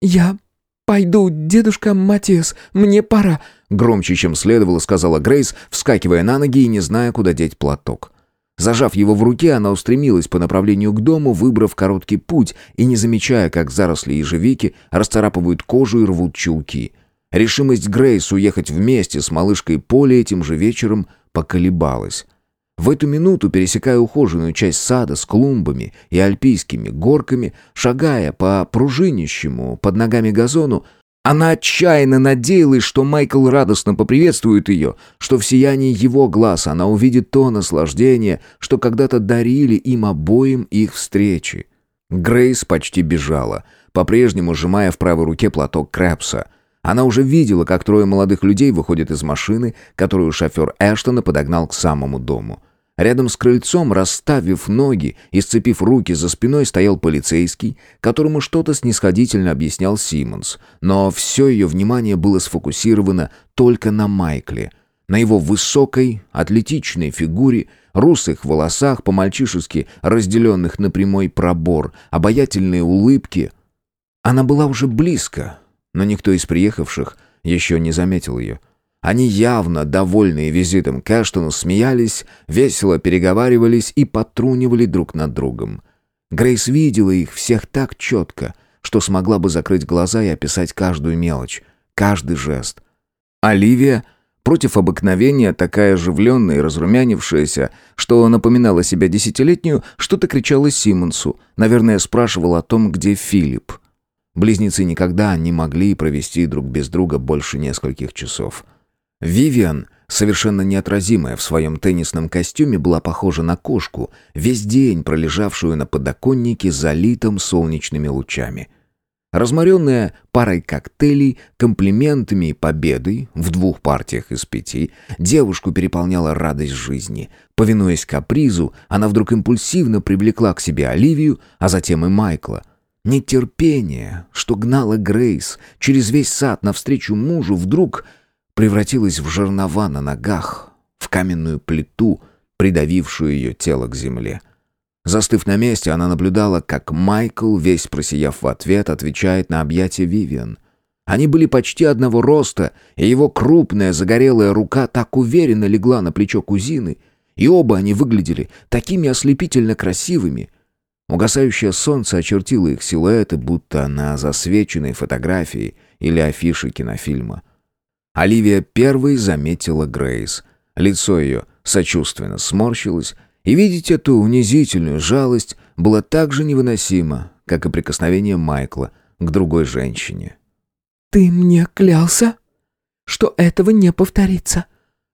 «Я пойду, дедушка Матиас, мне пора», громче, чем следовало, сказала Грейс, вскакивая на ноги и не зная, куда деть платок. Зажав его в руке, она устремилась по направлению к дому, выбрав короткий путь и не замечая, как заросли ежевики расцарапывают кожу и рвут чулки. Решимость Грейс уехать вместе с малышкой Поле этим же вечером поколебалась. В эту минуту, пересекая ухоженную часть сада с клумбами и альпийскими горками, шагая по пружинищему под ногами газону, она отчаянно надеялась, что Майкл радостно поприветствует ее, что в сиянии его глаз она увидит то наслаждение, что когда-то дарили им обоим их встречи. Грейс почти бежала, по-прежнему сжимая в правой руке платок Крэпса. Она уже видела, как трое молодых людей выходят из машины, которую шофер Эштона подогнал к самому дому. Рядом с крыльцом, расставив ноги и сцепив руки за спиной, стоял полицейский, которому что-то снисходительно объяснял Симмонс. Но все ее внимание было сфокусировано только на Майкле. На его высокой, атлетичной фигуре, русых волосах, по-мальчишески разделенных на прямой пробор, обаятельные улыбки. Она была уже близко, но никто из приехавших еще не заметил ее. Они явно, довольные визитом к Эштону, смеялись, весело переговаривались и потрунивали друг над другом. Грейс видела их всех так четко, что смогла бы закрыть глаза и описать каждую мелочь, каждый жест. Оливия, против обыкновения, такая оживленная и разрумянившаяся, что напоминала себя десятилетнюю, что-то кричала Симмонсу, наверное, спрашивала о том, где Филипп. Близнецы никогда не могли провести друг без друга больше нескольких часов. Вивиан, совершенно неотразимая в своем теннисном костюме, была похожа на кошку, весь день пролежавшую на подоконнике, залитом солнечными лучами. Разморенная парой коктейлей, комплиментами и победой в двух партиях из пяти, девушку переполняла радость жизни. Повинуясь капризу, она вдруг импульсивно привлекла к себе Оливию, а затем и Майкла. Нетерпение, что гнало Грейс через весь сад навстречу мужу, вдруг превратилось в жернова на ногах, в каменную плиту, придавившую ее тело к земле. Застыв на месте, она наблюдала, как Майкл, весь просияв в ответ, отвечает на объятия Вивиан. Они были почти одного роста, и его крупная загорелая рука так уверенно легла на плечо кузины, и оба они выглядели такими ослепительно красивыми. Угасающее солнце очертило их силуэты, будто на засвеченной фотографии или афише кинофильма. Оливия первой заметила Грейс. Лицо ее сочувственно сморщилось, и видеть эту унизительную жалость было так же невыносимо, как и прикосновение Майкла к другой женщине. «Ты мне клялся, что этого не повторится»,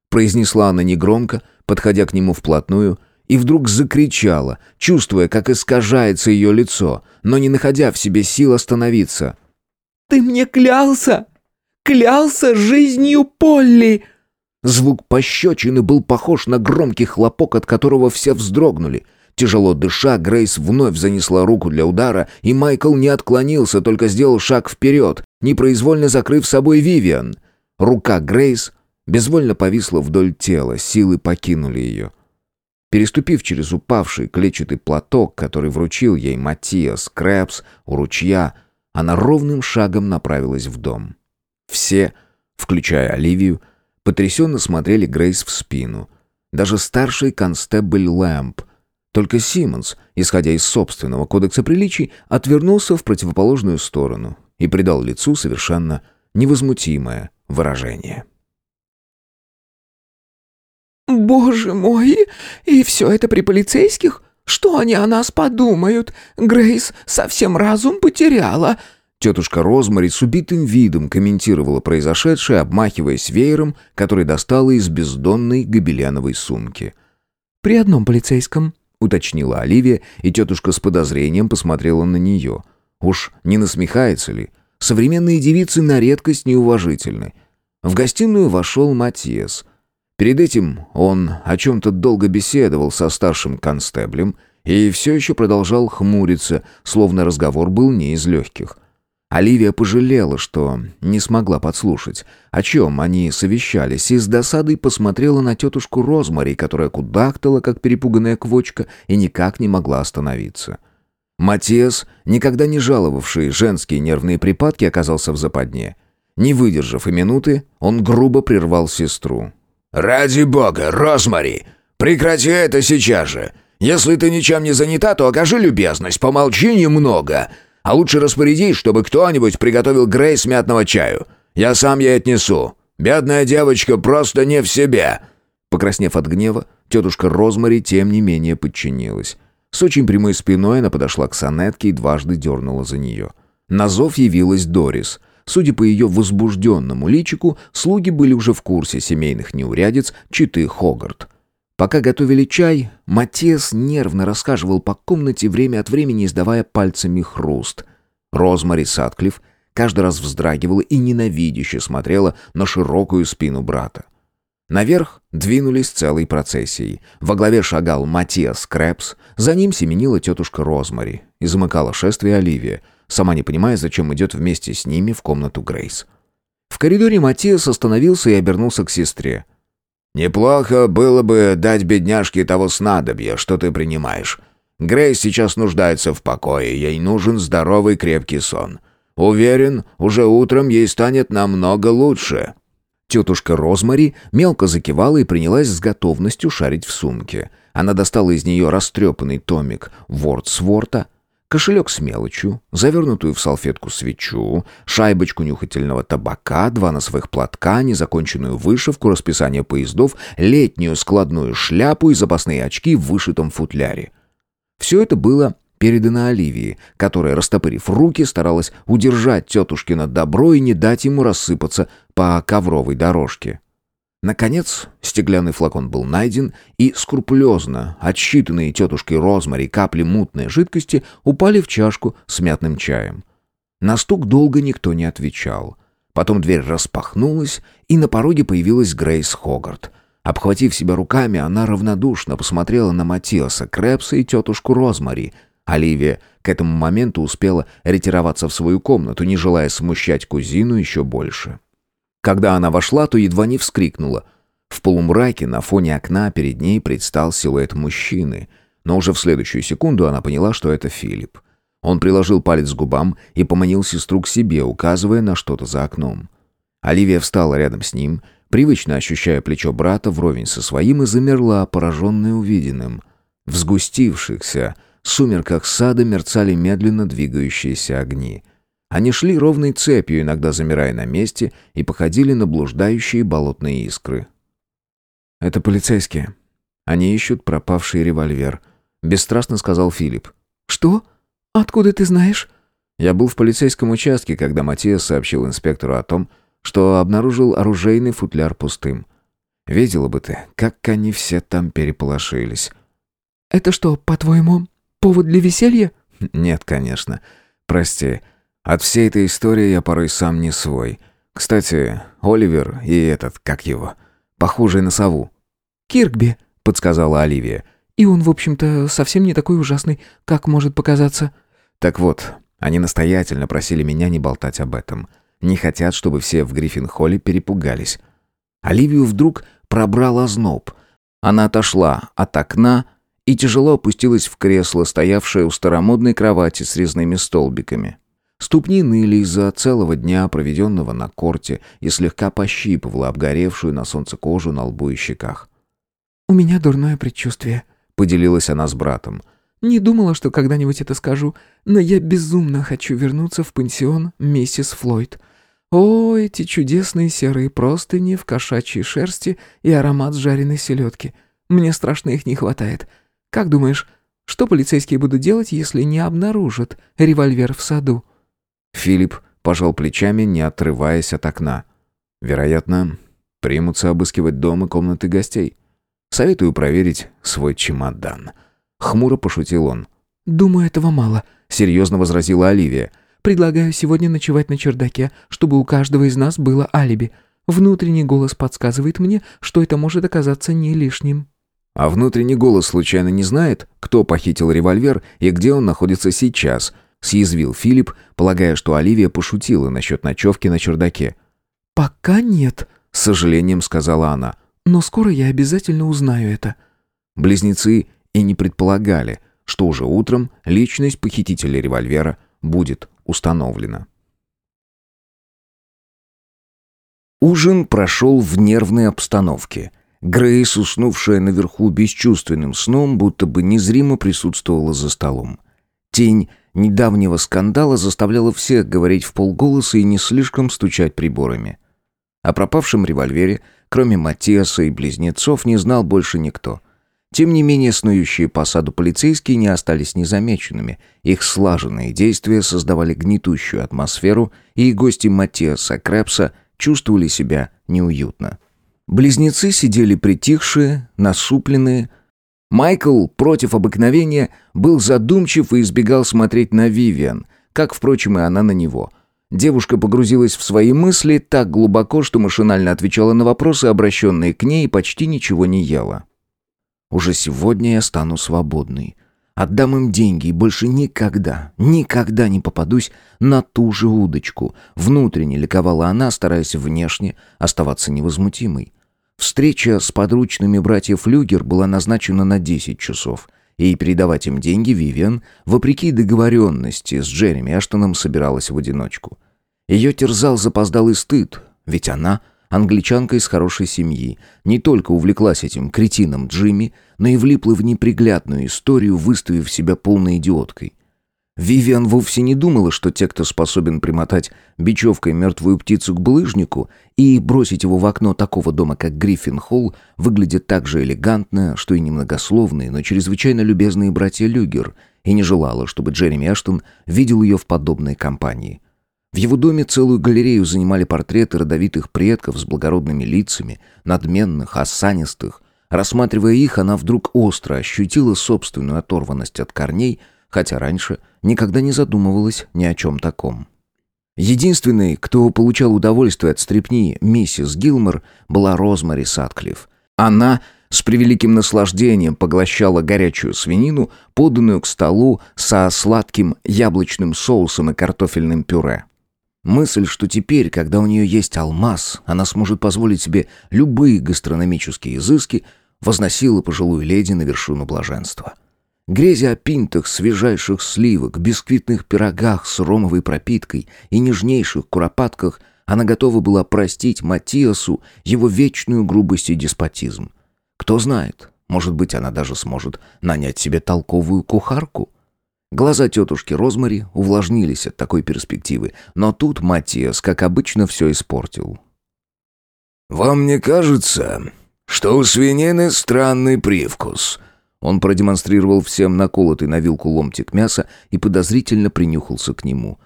произнесла она негромко, подходя к нему вплотную, и вдруг закричала, чувствуя, как искажается ее лицо, но не находя в себе сил остановиться. «Ты мне клялся! Клялся жизнью Полли!» Звук пощечины был похож на громкий хлопок, от которого все вздрогнули. Тяжело дыша, Грейс вновь занесла руку для удара, и Майкл не отклонился, только сделал шаг вперед, непроизвольно закрыв собой Вивиан. Рука Грейс безвольно повисла вдоль тела, силы покинули ее. Переступив через упавший клетчатый платок, который вручил ей Матиас Крэпс у ручья, она ровным шагом направилась в дом. Все, включая Оливию, потрясенно смотрели Грейс в спину. Даже старший констебль Лэмп. Только Симмонс, исходя из собственного кодекса приличий, отвернулся в противоположную сторону и придал лицу совершенно невозмутимое выражение. «Боже мой! И все это при полицейских? Что они о нас подумают? Грейс совсем разум потеряла!» Тетушка Розмари с убитым видом комментировала произошедшее, обмахиваясь веером, который достала из бездонной гобеленовой сумки. «При одном полицейском», — уточнила Оливия, и тетушка с подозрением посмотрела на нее. Уж не насмехается ли? Современные девицы на редкость неуважительны. В гостиную вошел Матиас. Перед этим он о чем-то долго беседовал со старшим констеблем и все еще продолжал хмуриться, словно разговор был не из легких. Оливия пожалела, что не смогла подслушать, о чем они совещались, и с досадой посмотрела на тетушку Розмари, которая кудахтала, как перепуганная квочка, и никак не могла остановиться. Матиас, никогда не жаловавший женские нервные припадки, оказался в западне. Не выдержав и минуты, он грубо прервал сестру. «Ради бога, Розмари, прекрати это сейчас же! Если ты ничем не занята, то окажи любезность, помолчи немного!» А лучше распорядись, чтобы кто-нибудь приготовил Грейс мятного чаю. Я сам ей отнесу. Бедная девочка просто не в себе». Покраснев от гнева, тетушка Розмари тем не менее подчинилась. С очень прямой спиной она подошла к сонетке и дважды дернула за нее. На зов явилась Дорис. Судя по ее возбужденному личику, слуги были уже в курсе семейных неурядиц читы Хогарт. Пока готовили чай, Матес нервно расхаживал по комнате, время от времени издавая пальцами хруст. Розмари Сатклифф каждый раз вздрагивала и ненавидяще смотрела на широкую спину брата. Наверх двинулись целой процессией. Во главе шагал Матиас Крэпс, за ним семенила тетушка Розмари и замыкала шествие Оливия, сама не понимая, зачем идет вместе с ними в комнату Грейс. В коридоре Матиас остановился и обернулся к сестре. «Неплохо было бы дать бедняжке того снадобья, что ты принимаешь. Грейс сейчас нуждается в покое, ей нужен здоровый крепкий сон. Уверен, уже утром ей станет намного лучше». Тетушка Розмари мелко закивала и принялась с готовностью шарить в сумке. Она достала из нее растрепанный томик Вордсворта, Кошелек с мелочью, завернутую в салфетку свечу, шайбочку нюхательного табака, два носовых платка, незаконченную вышивку, расписание поездов, летнюю складную шляпу и запасные очки в вышитом футляре. Все это было передано Оливии, которая, растопырив руки, старалась удержать тетушкино добро и не дать ему рассыпаться по ковровой дорожке. Наконец, стеклянный флакон был найден, и скрупулезно отсчитанные тетушкой Розмари капли мутной жидкости упали в чашку с мятным чаем. На стук долго никто не отвечал. Потом дверь распахнулась, и на пороге появилась Грейс Хогарт. Обхватив себя руками, она равнодушно посмотрела на Матиаса Крэпса и тетушку Розмари. Оливия к этому моменту успела ретироваться в свою комнату, не желая смущать кузину еще больше. Когда она вошла, то едва не вскрикнула. В полумраке на фоне окна перед ней предстал силуэт мужчины, но уже в следующую секунду она поняла, что это Филипп. Он приложил палец к губам и поманил сестру к себе, указывая на что-то за окном. Оливия встала рядом с ним, привычно ощущая плечо брата вровень со своим, и замерла, пораженная увиденным. В сгустившихся сумерках сада мерцали медленно двигающиеся огни. Они шли ровной цепью, иногда замирая на месте, и походили на блуждающие болотные искры. «Это полицейские. Они ищут пропавший револьвер», — бесстрастно сказал Филипп. «Что?» «Откуда ты знаешь?» Я был в полицейском участке, когда Матиас сообщил инспектору о том, что обнаружил оружейный футляр пустым. Видела бы ты, как они все там переполошились. «Это что, по-твоему, повод для веселья?» «Нет, конечно. Прости. От всей этой истории я порой сам не свой. Кстати, Оливер и этот, как его, похожий на сову». «Киркби», — подсказала Оливия. «И он, в общем-то, совсем не такой ужасный, как может показаться». Так вот, они настоятельно просили меня не болтать об этом. Не хотят, чтобы все в Гриффин-холле перепугались. Оливию вдруг пробрал озноб. Она отошла от окна и тяжело опустилась в кресло, стоявшее у старомодной кровати с резными столбиками. Ступни ныли из-за целого дня, проведенного на корте, и слегка пощипывала обгоревшую на солнце кожу на лбу и щеках. «У меня дурное предчувствие», — поделилась она с братом. Не думала, что когда-нибудь это скажу, но я безумно хочу вернуться в пансион миссис Флойд. О, эти чудесные серые простыни в кошачьей шерсти и аромат жареной селедки. Мне страшно их не хватает. Как думаешь, что полицейские будут делать, если не обнаружат револьвер в саду?» Филипп пожал плечами, не отрываясь от окна. «Вероятно, примутся обыскивать дом и комнаты гостей. Советую проверить свой чемодан». Хмуро пошутил он. «Думаю, этого мало», — серьезно возразила Оливия. «Предлагаю сегодня ночевать на чердаке, чтобы у каждого из нас было алиби. Внутренний голос подсказывает мне, что это может оказаться не лишним». «А внутренний голос случайно не знает, кто похитил револьвер и где он находится сейчас?» — съязвил Филипп, полагая, что Оливия пошутила насчет ночевки на чердаке. «Пока нет», — с сожалением сказала она. «Но скоро я обязательно узнаю это». Близнецы и не предполагали, что уже утром личность похитителя револьвера будет установлена. Ужин прошел в нервной обстановке. Грейс, уснувшая наверху бесчувственным сном, будто бы незримо присутствовала за столом. Тень недавнего скандала заставляла всех говорить в полголоса и не слишком стучать приборами. О пропавшем револьвере, кроме Матиаса и близнецов, не знал больше никто — тем не менее, снующие по саду полицейские не остались незамеченными. Их слаженные действия создавали гнетущую атмосферу, и гости Матиаса Крэпса чувствовали себя неуютно. Близнецы сидели притихшие, насупленные. Майкл, против обыкновения, был задумчив и избегал смотреть на Вивиан, как, впрочем, и она на него. Девушка погрузилась в свои мысли так глубоко, что машинально отвечала на вопросы, обращенные к ней, и почти ничего не ела. Уже сегодня я стану свободной. Отдам им деньги и больше никогда, никогда не попадусь на ту же удочку. Внутренне ликовала она, стараясь внешне оставаться невозмутимой. Встреча с подручными братьев Люгер была назначена на 10 часов. И передавать им деньги Вивиан, вопреки договоренности с Джереми Эштоном, собиралась в одиночку. Ее терзал запоздалый стыд, ведь она Англичанка из хорошей семьи не только увлеклась этим кретином Джимми, но и влипла в неприглядную историю, выставив себя полной идиоткой. Вивиан вовсе не думала, что те, кто способен примотать бечевкой мертвую птицу к булыжнику и бросить его в окно такого дома, как Гриффин Холл, выглядят так же элегантно, что и немногословные, но чрезвычайно любезные братья Люгер, и не желала, чтобы Джереми Эштон видел ее в подобной компании. В его доме целую галерею занимали портреты родовитых предков с благородными лицами, надменных, осанистых. Рассматривая их, она вдруг остро ощутила собственную оторванность от корней, хотя раньше никогда не задумывалась ни о чем таком. Единственной, кто получал удовольствие от стрепни миссис Гилмор, была Розмари Сатклифф. Она с превеликим наслаждением поглощала горячую свинину, поданную к столу со сладким яблочным соусом и картофельным пюре. Мысль, что теперь, когда у нее есть алмаз, она сможет позволить себе любые гастрономические изыски, возносила пожилую леди на вершину блаженства. Грезя о пинтах свежайших сливок, бисквитных пирогах с ромовой пропиткой и нежнейших куропатках, она готова была простить Матиасу его вечную грубость и деспотизм. Кто знает, может быть, она даже сможет нанять себе толковую кухарку. Глаза тетушки Розмари увлажнились от такой перспективы, но тут Матиас, как обычно, все испортил. «Вам не кажется, что у свинины странный привкус?» Он продемонстрировал всем наколотый на вилку ломтик мяса и подозрительно принюхался к нему.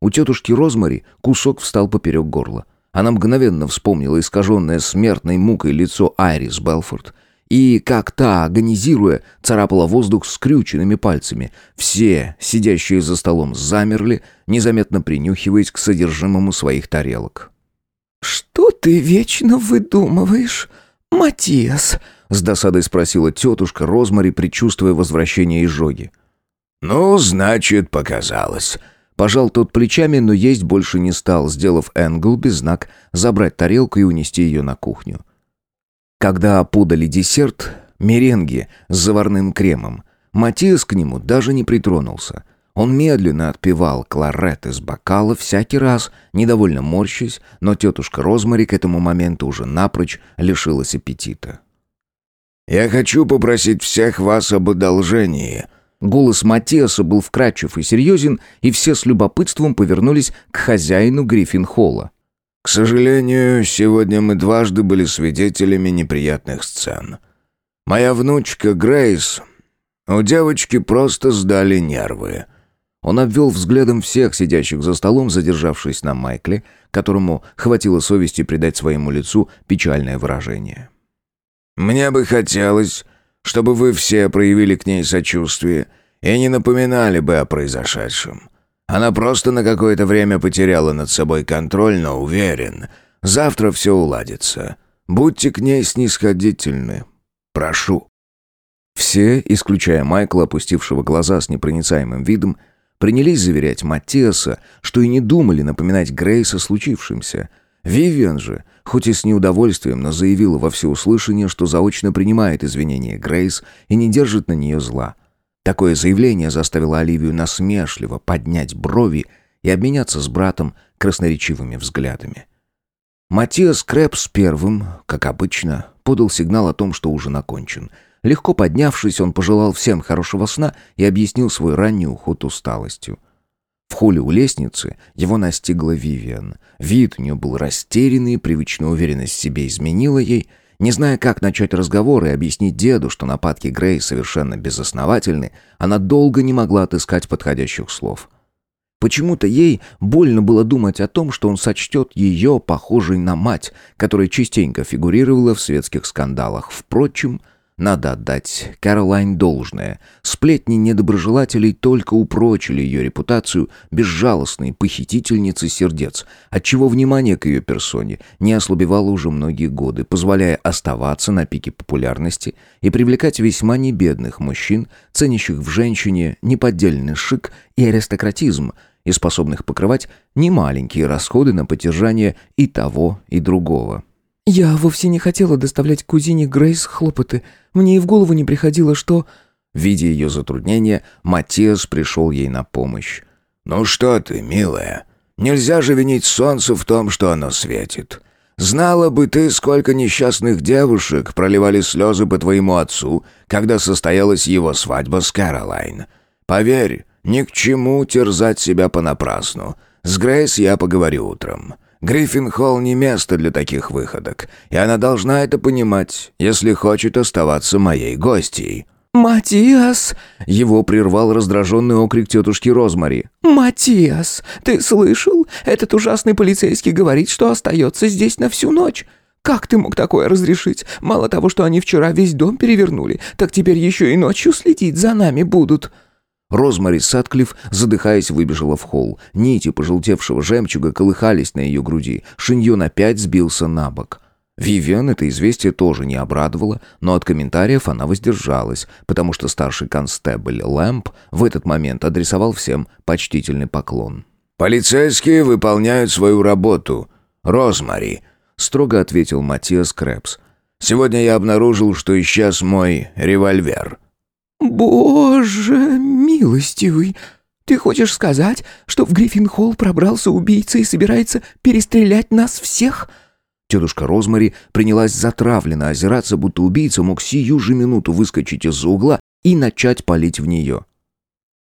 У тетушки Розмари кусок встал поперек горла. Она мгновенно вспомнила искаженное смертной мукой лицо Айрис Белфорд и, как та, агонизируя, царапала воздух скрюченными пальцами. Все, сидящие за столом, замерли, незаметно принюхиваясь к содержимому своих тарелок. «Что ты вечно выдумываешь, Матиас?» С досадой спросила тетушка Розмари, предчувствуя возвращение изжоги. «Ну, значит, показалось». Пожал тот плечами, но есть больше не стал, сделав Энглби знак забрать тарелку и унести ее на кухню. Когда подали десерт, меренги с заварным кремом, Матиас к нему даже не притронулся. Он медленно отпивал кларет из бокала всякий раз, недовольно морщась, но тетушка Розмари к этому моменту уже напрочь лишилась аппетита. «Я хочу попросить всех вас об одолжении», Голос Матиаса был вкрадчив и серьезен, и все с любопытством повернулись к хозяину Гриффин-холла. «К сожалению, сегодня мы дважды были свидетелями неприятных сцен. Моя внучка Грейс... У девочки просто сдали нервы». Он обвел взглядом всех сидящих за столом, задержавшись на Майкле, которому хватило совести придать своему лицу печальное выражение. «Мне бы хотелось, чтобы вы все проявили к ней сочувствие и не напоминали бы о произошедшем. Она просто на какое-то время потеряла над собой контроль, но уверен, завтра все уладится. Будьте к ней снисходительны. Прошу». Все, исключая Майкла, опустившего глаза с непроницаемым видом, принялись заверять Маттиаса, что и не думали напоминать Грейс о случившемся. Вивиан же, хоть и с неудовольствием, но заявила во всеуслышание, что заочно принимает извинения Грейс и не держит на нее зла. Такое заявление заставило Оливию насмешливо поднять брови и обменяться с братом красноречивыми взглядами. Матиас Крэпс первым, как обычно, подал сигнал о том, что ужин окончен. Легко поднявшись, он пожелал всем хорошего сна и объяснил свой ранний уход усталостью. В холле у лестницы его настигла Вивиан. Вид у нее был растерянный, привычная уверенность в себе изменила ей. Не зная, как начать разговор и объяснить деду, что нападки Грей совершенно безосновательны, она долго не могла отыскать подходящих слов. Почему-то ей больно было думать о том, что он сочтет ее похожей на мать, которая частенько фигурировала в светских скандалах. Впрочем, надо отдать Каролайн должное. Сплетни недоброжелателей только упрочили ее репутацию безжалостной похитительницы сердец, отчего внимание к ее персоне не ослабевало уже многие годы, позволяя оставаться на пике популярности и привлекать весьма небедных мужчин, ценящих в женщине неподдельный шик и аристократизм, и способных покрывать немаленькие расходы на поддержание и того, и другого. «Я вовсе не хотела доставлять кузине Грейс хлопоты. Мне и в голову не приходило, что...» Видя ее затруднения, Матиас пришел ей на помощь. «Ну что ты, милая, нельзя же винить солнце в том, что оно светит. Знала бы ты, сколько несчастных девушек проливали слезы по твоему отцу, когда состоялась его свадьба с Кэролайн. Поверь, ни к чему терзать себя понапрасну. С Грейс я поговорю утром. Гриффин-холл не место для таких выходок, и она должна это понимать, если хочет оставаться моей гостьей». «Матиас!» Его прервал раздраженный окрик тетушки Розмари. «Матиас, ты слышал? Этот ужасный полицейский говорит, что остается здесь на всю ночь. Как ты мог такое разрешить? Мало того, что они вчера весь дом перевернули, так теперь еще и ночью следить за нами будут». Розмари Сатклифф, задыхаясь, выбежала в холл. Нити пожелтевшего жемчуга колыхались на ее груди. Шиньон опять сбился на бок. Вивиан это известие тоже не обрадовало, но от комментариев она воздержалась, потому что старший констебль Лэмп в этот момент адресовал всем почтительный поклон. «Полицейские выполняют свою работу. Розмари», — строго ответил Матиас Крэпс. «Сегодня я обнаружил, что исчез мой револьвер». «Боже милостивый! Ты хочешь сказать, что в Гриффин-холл пробрался убийца и собирается перестрелять нас всех?» Тетушка Розмари принялась затравленно озираться, будто убийца мог сию же минуту выскочить из-за угла и начать палить в нее.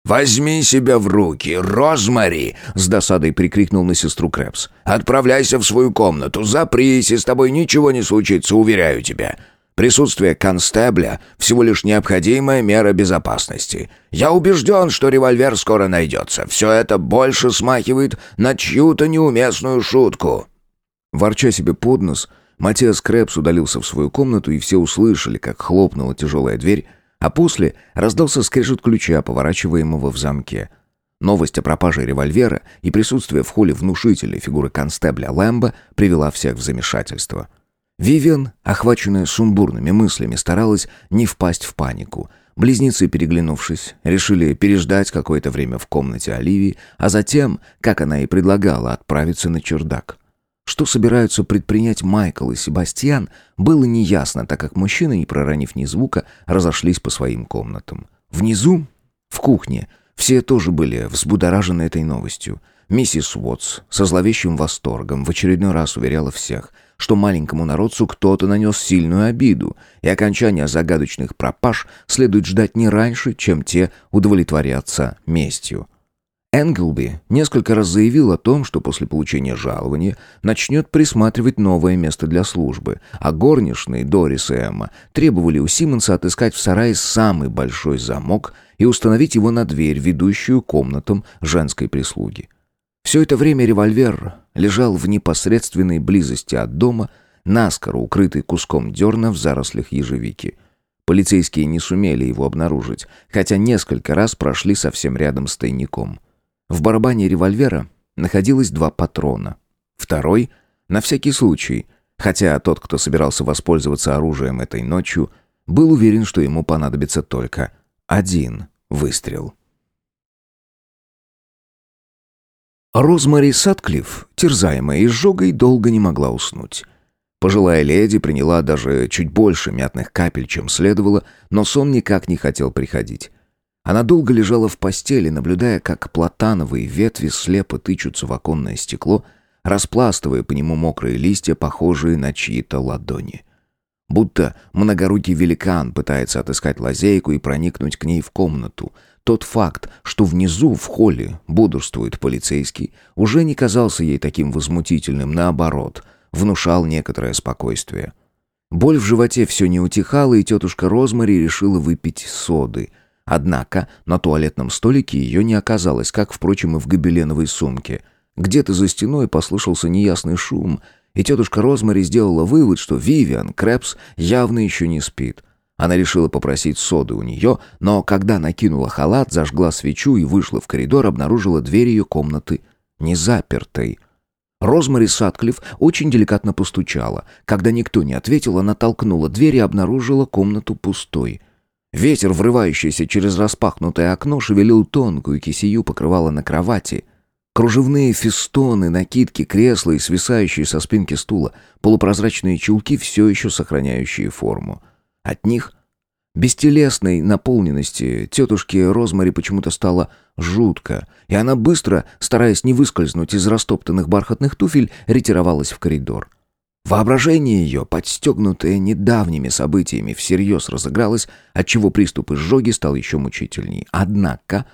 «Возьми себя в руки, Розмари!» — с досадой прикрикнул на сестру Крэпс. «Отправляйся в свою комнату, запрись, и с тобой ничего не случится, уверяю тебя. Присутствие констебля — всего лишь необходимая мера безопасности. Я убежден, что револьвер скоро найдется. Все это больше смахивает на чью-то неуместную шутку». Ворча себе под нос, Матиас Крэпс удалился в свою комнату, и все услышали, как хлопнула тяжелая дверь, а после раздался скрежет ключа, поворачиваемого в замке. Новость о пропаже револьвера и присутствие в холле внушительной фигуры констебля Лэмбо привела всех в замешательство. Вивиан, охваченная сумбурными мыслями, старалась не впасть в панику. Близнецы, переглянувшись, решили переждать какое-то время в комнате Оливии, а затем, как она и предлагала, отправиться на чердак. Что собираются предпринять Майкл и Себастьян, было неясно, так как мужчины, не проронив ни звука, разошлись по своим комнатам. Внизу, в кухне, все тоже были взбудоражены этой новостью. Миссис Уотс со зловещим восторгом в очередной раз уверяла всех, что маленькому народцу кто-то нанес сильную обиду, и окончания загадочных пропаж следует ждать не раньше, чем те удовлетворятся местью. Энглби несколько раз заявил о том, что после получения жалования начнет присматривать новое место для службы, а горничные Дорис и Эмма требовали у Симмонса отыскать в сарае самый большой замок и установить его на дверь, ведущую комнатам женской прислуги. Все это время револьвер лежал в непосредственной близости от дома, наскоро укрытый куском дерна в зарослях ежевики. Полицейские не сумели его обнаружить, хотя несколько раз прошли совсем рядом с тайником. В барабане револьвера находилось два патрона. Второй — на всякий случай, хотя тот, кто собирался воспользоваться оружием этой ночью, был уверен, что ему понадобится только один выстрел. Розмари Сатклифф, терзаемая изжогой, долго не могла уснуть. Пожилая леди приняла даже чуть больше мятных капель, чем следовало, но сон никак не хотел приходить. Она долго лежала в постели, наблюдая, как платановые ветви слепо тычутся в оконное стекло, распластывая по нему мокрые листья, похожие на чьи-то ладони. Будто многорукий великан пытается отыскать лазейку и проникнуть к ней в комнату. Тот факт, что внизу, в холле, бодрствует полицейский, уже не казался ей таким возмутительным, наоборот, внушал некоторое спокойствие. Боль в животе все не утихала, и тетушка Розмари решила выпить соды — Однако на туалетном столике ее не оказалось, как, впрочем, и в гобеленовой сумке. Где-то за стеной послышался неясный шум, и тетушка Розмари сделала вывод, что Вивиан Крэпс явно еще не спит. Она решила попросить соды у нее, но когда накинула халат, зажгла свечу и вышла в коридор, обнаружила дверь ее комнаты не запертой. Розмари Сатклифф очень деликатно постучала. Когда никто не ответил, она толкнула дверь и обнаружила комнату пустой — Ветер, врывающийся через распахнутое окно, шевелил тонкую кисею покрывала на кровати. Кружевные фестоны, накидки, кресла и свисающие со спинки стула, полупрозрачные чулки, все еще сохраняющие форму. От них, бестелесной наполненности, тетушке Розмари почему-то стало жутко, и она быстро, стараясь не выскользнуть из растоптанных бархатных туфель, ретировалась в коридор. Воображение ее, подстегнутое недавними событиями, всерьез разыгралось, отчего приступ изжоги стал еще мучительней. Однако,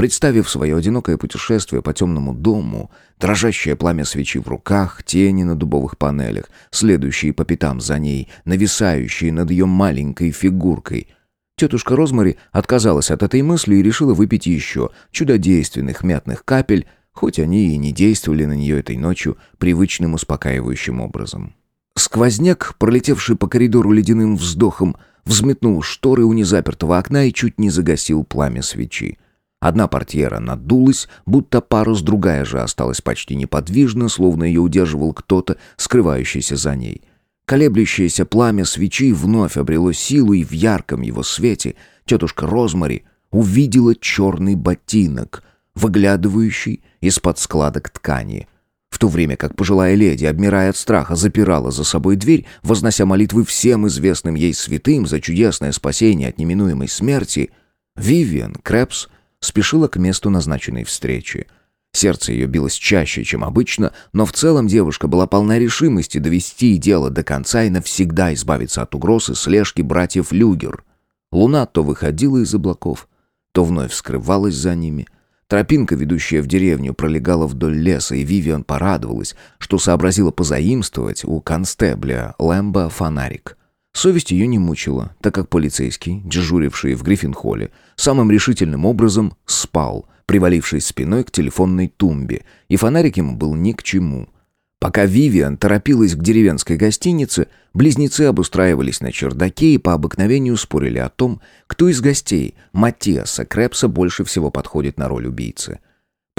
представив свое одинокое путешествие по темному дому, дрожащее пламя свечи в руках, тени на дубовых панелях, следующие по пятам за ней, нависающие над ее маленькой фигуркой — Тетушка Розмари отказалась от этой мысли и решила выпить еще чудодейственных мятных капель, хоть они и не действовали на нее этой ночью привычным успокаивающим образом. Сквозняк, пролетевший по коридору ледяным вздохом, взметнул шторы у незапертого окна и чуть не загасил пламя свечи. Одна портьера надулась, будто парус, другая же осталась почти неподвижно, словно ее удерживал кто-то, скрывающийся за ней. Колеблющееся пламя свечи вновь обрело силу, и в ярком его свете тетушка Розмари увидела черный ботинок, выглядывающий из-под складок ткани. В то время как пожилая леди, обмирая от страха, запирала за собой дверь, вознося молитвы всем известным ей святым за чудесное спасение от неминуемой смерти, Вивиан Крэпс спешила к месту назначенной встречи. Сердце ее билось чаще, чем обычно, но в целом девушка была полна решимости довести дело до конца и навсегда избавиться от угрозы слежки братьев Люгер. Луна то выходила из облаков, то вновь скрывалась за ними. Тропинка, ведущая в деревню, пролегала вдоль леса, и Вивиан порадовалась, что сообразила позаимствовать у констебля Лэмбо фонарик. Совесть ее не мучила, так как полицейский, дежуривший в Гриффин-холле, самым решительным образом спал, привалившись спиной к телефонной тумбе, и фонарик ему был ни к чему — Пока Вивиан торопилась к деревенской гостинице, близнецы обустраивались на чердаке и по обыкновению спорили о том, кто из гостей Матиаса Крепса больше всего подходит на роль убийцы.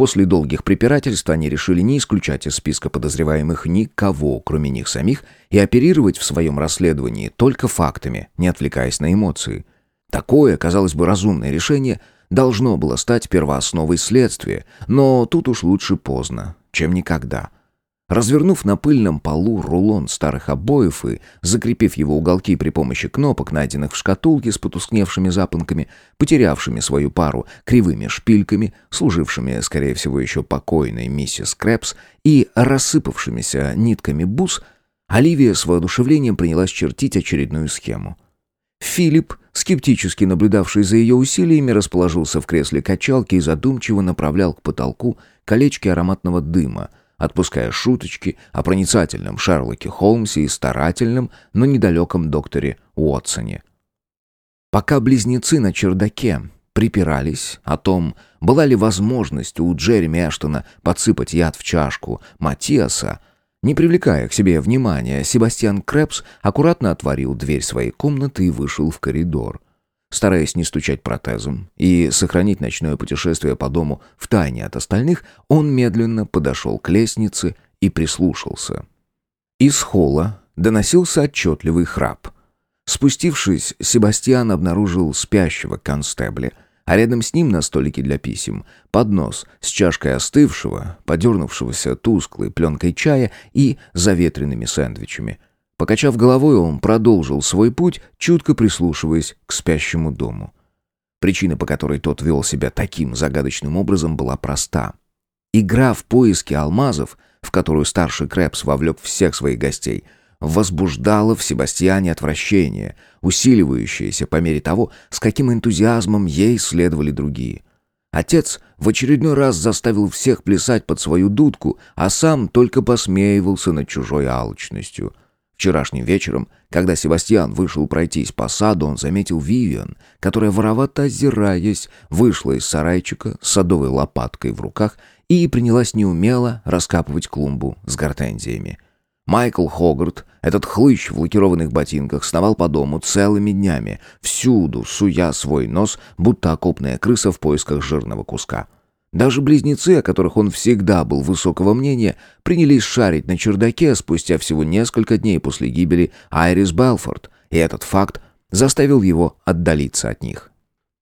После долгих препирательств они решили не исключать из списка подозреваемых никого, кроме них самих, и оперировать в своем расследовании только фактами, не отвлекаясь на эмоции. Такое, казалось бы, разумное решение должно было стать первоосновой следствия, но тут уж лучше поздно, чем никогда – Развернув на пыльном полу рулон старых обоев и закрепив его уголки при помощи кнопок, найденных в шкатулке с потускневшими запонками, потерявшими свою пару кривыми шпильками, служившими, скорее всего, еще покойной миссис Крэпс, и рассыпавшимися нитками бус, Оливия с воодушевлением принялась чертить очередную схему. Филипп, скептически наблюдавший за ее усилиями, расположился в кресле качалки и задумчиво направлял к потолку колечки ароматного дыма — отпуская шуточки о проницательном Шерлоке Холмсе и старательном, но недалеком докторе Уотсоне. Пока близнецы на чердаке припирались о том, была ли возможность у Джереми Эштона подсыпать яд в чашку Матиаса, не привлекая к себе внимания, Себастьян Крэпс аккуратно отворил дверь своей комнаты и вышел в коридор. Стараясь не стучать протезом и сохранить ночное путешествие по дому в тайне от остальных, он медленно подошел к лестнице и прислушался. Из холла доносился отчетливый храп. Спустившись, Себастьян обнаружил спящего констебля, а рядом с ним на столике для писем поднос с чашкой остывшего, подернувшегося тусклой пленкой чая и заветренными сэндвичами – Покачав головой, он продолжил свой путь, чутко прислушиваясь к спящему дому. Причина, по которой тот вел себя таким загадочным образом, была проста. Игра в поиски алмазов, в которую старший Крэпс вовлек всех своих гостей, возбуждала в Себастьяне отвращение, усиливающееся по мере того, с каким энтузиазмом ей следовали другие. Отец в очередной раз заставил всех плясать под свою дудку, а сам только посмеивался над чужой алчностью — Вчерашним вечером, когда Себастьян вышел пройтись по саду, он заметил Вивиан, которая, воровато озираясь, вышла из сарайчика с садовой лопаткой в руках и принялась неумело раскапывать клумбу с гортензиями. Майкл Хогарт, этот хлыщ в лакированных ботинках, сновал по дому целыми днями, всюду суя свой нос, будто окопная крыса в поисках жирного куска. Даже близнецы, о которых он всегда был высокого мнения, принялись шарить на чердаке спустя всего несколько дней после гибели Айрис Белфорд, и этот факт заставил его отдалиться от них.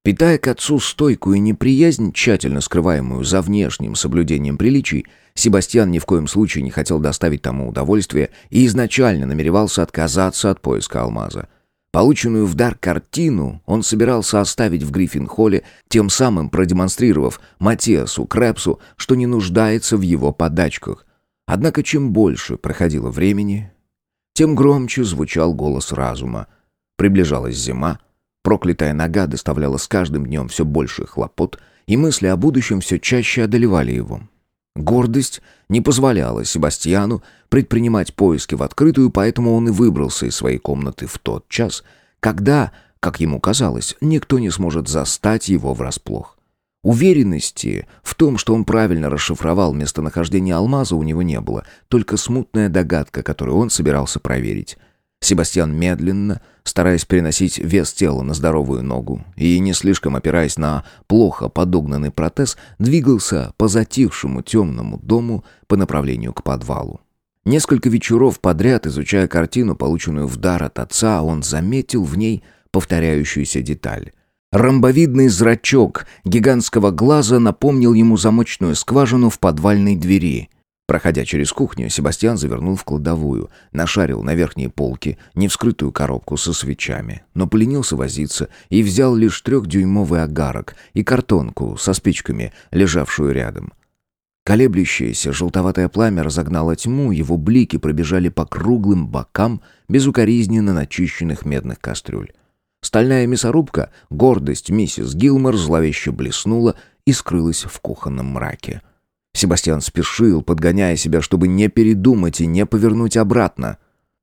Питая к отцу стойкую неприязнь, тщательно скрываемую за внешним соблюдением приличий, Себастьян ни в коем случае не хотел доставить тому удовольствие и изначально намеревался отказаться от поиска алмаза. Полученную в дар картину он собирался оставить в Гриффин-холле, тем самым продемонстрировав Матиасу Крэпсу, что не нуждается в его подачках. Однако чем больше проходило времени, тем громче звучал голос разума. Приближалась зима, проклятая нога доставляла с каждым днем все больше хлопот, и мысли о будущем все чаще одолевали его. Гордость не позволяла Себастьяну предпринимать поиски в открытую, поэтому он и выбрался из своей комнаты в тот час, когда, как ему казалось, никто не сможет застать его врасплох. Уверенности в том, что он правильно расшифровал местонахождение алмаза, у него не было, только смутная догадка, которую он собирался проверить. Себастьян медленно, стараясь переносить вес тела на здоровую ногу и не слишком опираясь на плохо подогнанный протез, двигался по затихшему темному дому по направлению к подвалу. Несколько вечеров подряд, изучая картину, полученную в дар от отца, он заметил в ней повторяющуюся деталь. Ромбовидный зрачок гигантского глаза напомнил ему замочную скважину в подвальной двери — Проходя через кухню, Себастьян завернул в кладовую, нашарил на верхней полке невскрытую коробку со свечами, но поленился возиться и взял лишь трехдюймовый огарок и картонку со спичками, лежавшую рядом. Колеблющееся желтоватое пламя разогнало тьму, его блики пробежали по круглым бокам безукоризненно начищенных медных кастрюль. Стальная мясорубка, гордость миссис Гилмор, зловеще блеснула и скрылась в кухонном мраке. Себастьян спешил, подгоняя себя, чтобы не передумать и не повернуть обратно.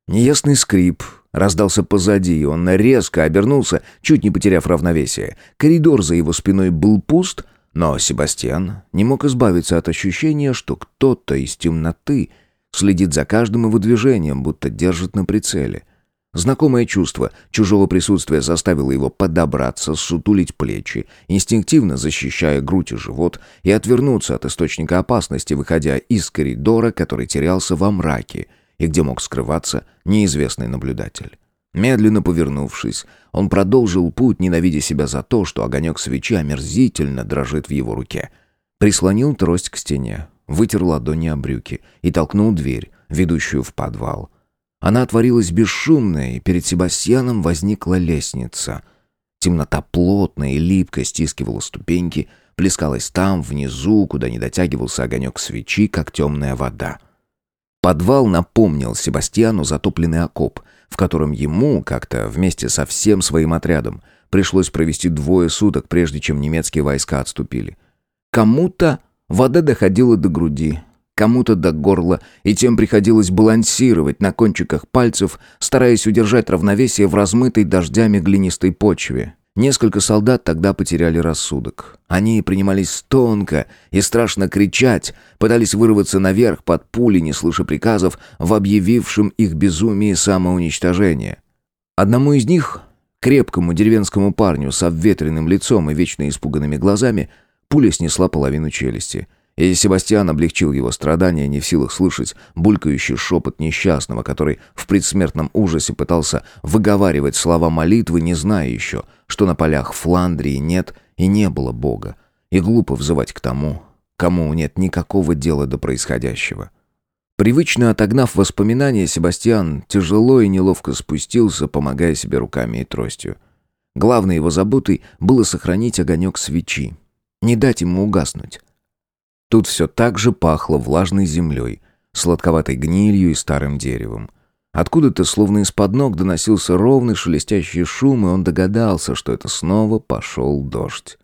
Неясный скрип раздался позади, он резко обернулся, чуть не потеряв равновесие. Коридор за его спиной был пуст, но Себастьян не мог избавиться от ощущения, что кто-то из темноты следит за каждым его движением, будто держит на прицеле — Знакомое чувство чужого присутствия заставило его подобраться, сутулить плечи, инстинктивно защищая грудь и живот, и отвернуться от источника опасности, выходя из коридора, который терялся во мраке, и где мог скрываться неизвестный наблюдатель. Медленно повернувшись, он продолжил путь, ненавидя себя за то, что огонек свечи омерзительно дрожит в его руке. Прислонил трость к стене, вытер ладони о брюки и толкнул дверь, ведущую в подвал — она отворилась бесшумно, и перед Себастьяном возникла лестница. Темнота плотная и липко стискивала ступеньки, плескалась там, внизу, куда не дотягивался огонек свечи, как темная вода. Подвал напомнил Себастьяну затопленный окоп, в котором ему, как-то вместе со всем своим отрядом, пришлось провести двое суток, прежде чем немецкие войска отступили. Кому-то вода доходила до груди, кому-то до горла, и тем приходилось балансировать на кончиках пальцев, стараясь удержать равновесие в размытой дождями глинистой почве. Несколько солдат тогда потеряли рассудок. Они принимались тонко и страшно кричать, пытались вырваться наверх под пули, не слыша приказов, в объявившем их безумии самоуничтожение. Одному из них, крепкому деревенскому парню с обветренным лицом и вечно испуганными глазами, пуля снесла половину челюсти — и Себастьян облегчил его страдания, не в силах слышать булькающий шепот несчастного, который в предсмертном ужасе пытался выговаривать слова молитвы, не зная еще, что на полях Фландрии нет и не было Бога, и глупо взывать к тому, кому нет никакого дела до происходящего. Привычно отогнав воспоминания, Себастьян тяжело и неловко спустился, помогая себе руками и тростью. Главной его заботой было сохранить огонек свечи, не дать ему угаснуть. Тут все так же пахло влажной землей, сладковатой гнилью и старым деревом. Откуда-то, словно из-под ног, доносился ровный шелестящий шум, и он догадался, что это снова пошел дождь.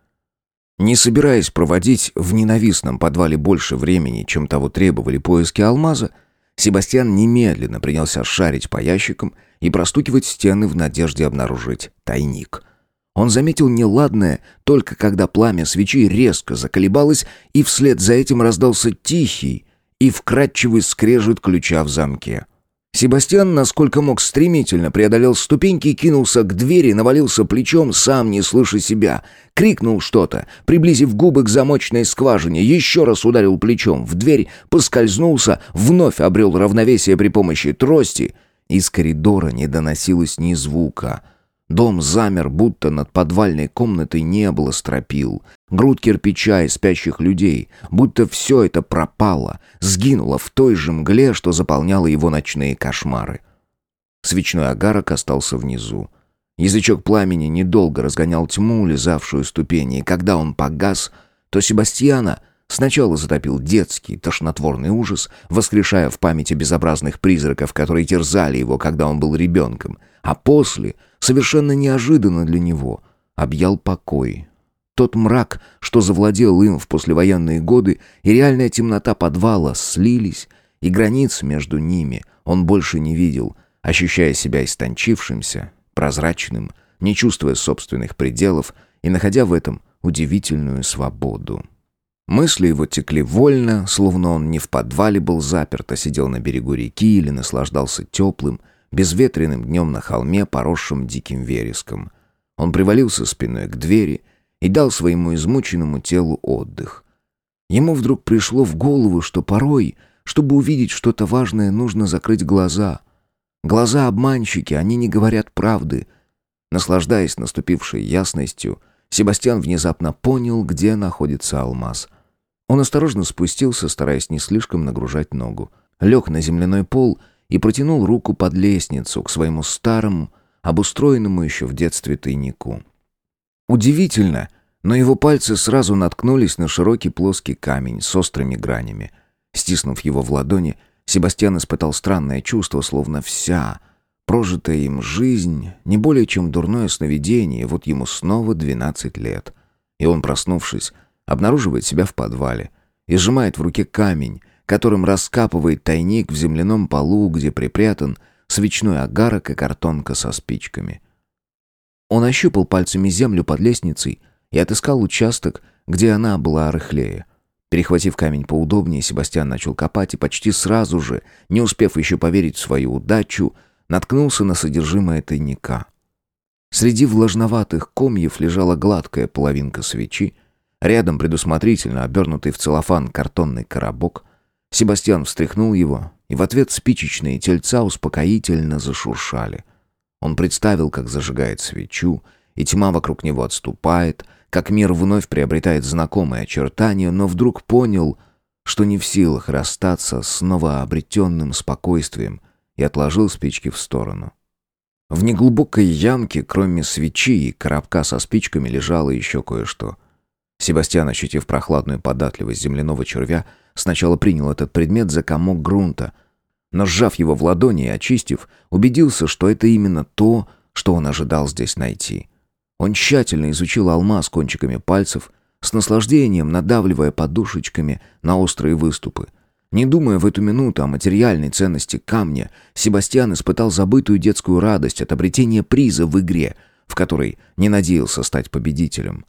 Не собираясь проводить в ненавистном подвале больше времени, чем того требовали поиски алмаза, Себастьян немедленно принялся шарить по ящикам и простукивать стены в надежде обнаружить тайник — он заметил неладное, только когда пламя свечи резко заколебалось, и вслед за этим раздался тихий и вкрадчивый скрежет ключа в замке. Себастьян, насколько мог, стремительно преодолел ступеньки кинулся к двери, навалился плечом, сам не слыша себя. Крикнул что-то, приблизив губы к замочной скважине, еще раз ударил плечом в дверь, поскользнулся, вновь обрел равновесие при помощи трости. Из коридора не доносилось ни звука — Дом замер, будто над подвальной комнатой не было стропил. Груд кирпича и спящих людей, будто все это пропало, сгинуло в той же мгле, что заполняло его ночные кошмары. Свечной огарок остался внизу. Язычок пламени недолго разгонял тьму, лизавшую ступени, и когда он погас, то Себастьяна сначала затопил детский тошнотворный ужас, воскрешая в памяти безобразных призраков, которые терзали его, когда он был ребенком, а после — совершенно неожиданно для него, объял покой. Тот мрак, что завладел им в послевоенные годы, и реальная темнота подвала слились, и границ между ними он больше не видел, ощущая себя истончившимся, прозрачным, не чувствуя собственных пределов и находя в этом удивительную свободу. Мысли его текли вольно, словно он не в подвале был заперт, а сидел на берегу реки или наслаждался теплым, безветренным днем на холме, поросшим диким вереском. Он привалился спиной к двери и дал своему измученному телу отдых. Ему вдруг пришло в голову, что порой, чтобы увидеть что-то важное, нужно закрыть глаза. Глаза обманщики, они не говорят правды. Наслаждаясь наступившей ясностью, Себастьян внезапно понял, где находится алмаз. Он осторожно спустился, стараясь не слишком нагружать ногу. Лег на земляной пол и протянул руку под лестницу к своему старому, обустроенному еще в детстве тайнику. Удивительно, но его пальцы сразу наткнулись на широкий плоский камень с острыми гранями. Стиснув его в ладони, Себастьян испытал странное чувство, словно вся прожитая им жизнь не более чем дурное сновидение, вот ему снова двенадцать лет. И он, проснувшись, обнаруживает себя в подвале и сжимает в руке камень, которым раскапывает тайник в земляном полу, где припрятан свечной агарок и картонка со спичками. Он ощупал пальцами землю под лестницей и отыскал участок, где она была рыхлее. Перехватив камень поудобнее, Себастьян начал копать и почти сразу же, не успев еще поверить в свою удачу, наткнулся на содержимое тайника. Среди влажноватых комьев лежала гладкая половинка свечи, рядом предусмотрительно обернутый в целлофан картонный коробок. Себастьян встряхнул его, и в ответ спичечные тельца успокоительно зашуршали. Он представил, как зажигает свечу, и тьма вокруг него отступает, как мир вновь приобретает знакомые очертания, но вдруг понял, что не в силах расстаться с новообретенным спокойствием и отложил спички в сторону. В неглубокой ямке, кроме свечи и коробка со спичками, лежало еще кое-что. Себастьян, ощутив прохладную податливость земляного червя, сначала принял этот предмет за комок грунта, но сжав его в ладони и очистив, убедился, что это именно то, что он ожидал здесь найти. Он тщательно изучил алмаз кончиками пальцев, с наслаждением надавливая подушечками на острые выступы. Не думая в эту минуту о материальной ценности камня, Себастьян испытал забытую детскую радость от обретения приза в игре, в которой не надеялся стать победителем.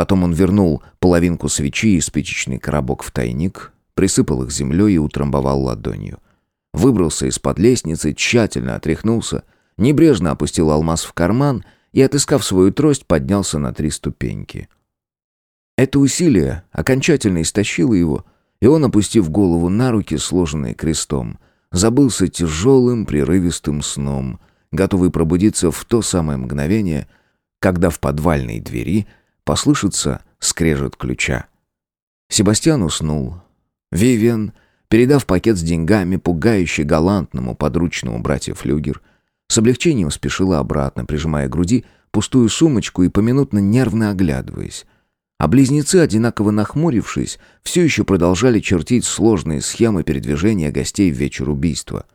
Потом он вернул половинку свечи и спичечный коробок в тайник, присыпал их землей и утрамбовал ладонью. Выбрался из-под лестницы, тщательно отряхнулся, небрежно опустил алмаз в карман и, отыскав свою трость, поднялся на три ступеньки. Это усилие окончательно истощило его, и он, опустив голову на руки, сложенные крестом, забылся тяжелым прерывистым сном, готовый пробудиться в то самое мгновение, когда в подвальной двери послышится скрежет ключа. Себастьян уснул. Вивиан Передав пакет с деньгами, пугающе галантному подручному братья Флюгер, с облегчением спешила обратно, прижимая к груди пустую сумочку и поминутно нервно оглядываясь. А близнецы, одинаково нахмурившись, все еще продолжали чертить сложные схемы передвижения гостей в вечер убийства.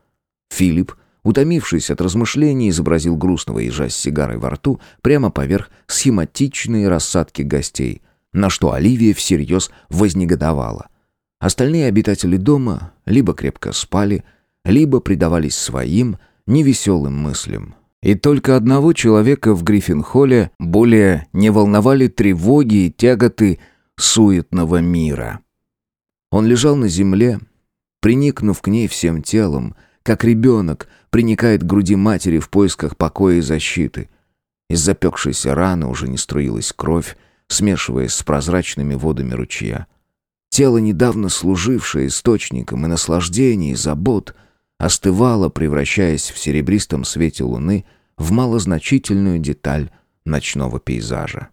Филипп, утомившись от размышлений, изобразил грустного ежа с сигарой во рту прямо поверх схематичной рассадки гостей, на что Оливия всерьез вознегодовала. Остальные обитатели дома либо крепко спали, либо предавались своим невеселым мыслям. И только одного человека в Гриффин-холле более не волновали тревоги и тяготы суетного мира. Он лежал на земле, приникнув к ней всем телом, как ребенок приникает к груди матери в поисках покоя и защиты. Из запекшейся раны уже не струилась кровь, смешиваясь с прозрачными водами ручья. Тело, недавно служившее источником и наслаждений, и забот, остывало, превращаясь в серебристом свете луны в малозначительную деталь ночного пейзажа.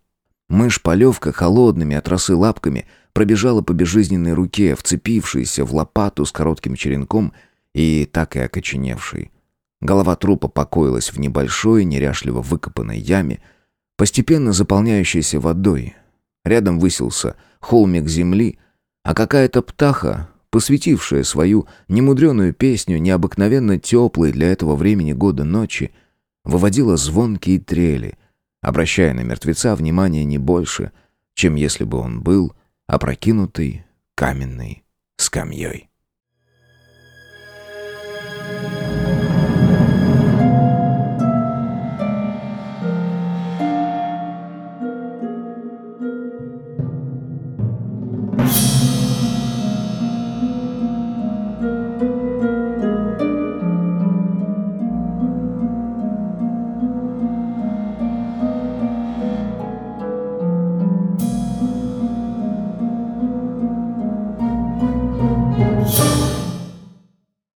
Мышь-полевка холодными от росы лапками пробежала по безжизненной руке, вцепившейся в лопату с коротким черенком и так и окоченевшей. Голова трупа покоилась в небольшой, неряшливо выкопанной яме, постепенно заполняющейся водой. Рядом высился холмик земли, а какая-то птаха, посвятившая свою немудреную песню необыкновенно теплой для этого времени года ночи, выводила звонкие трели, обращая на мертвеца внимание не больше, чем если бы он был опрокинутый каменной скамьей.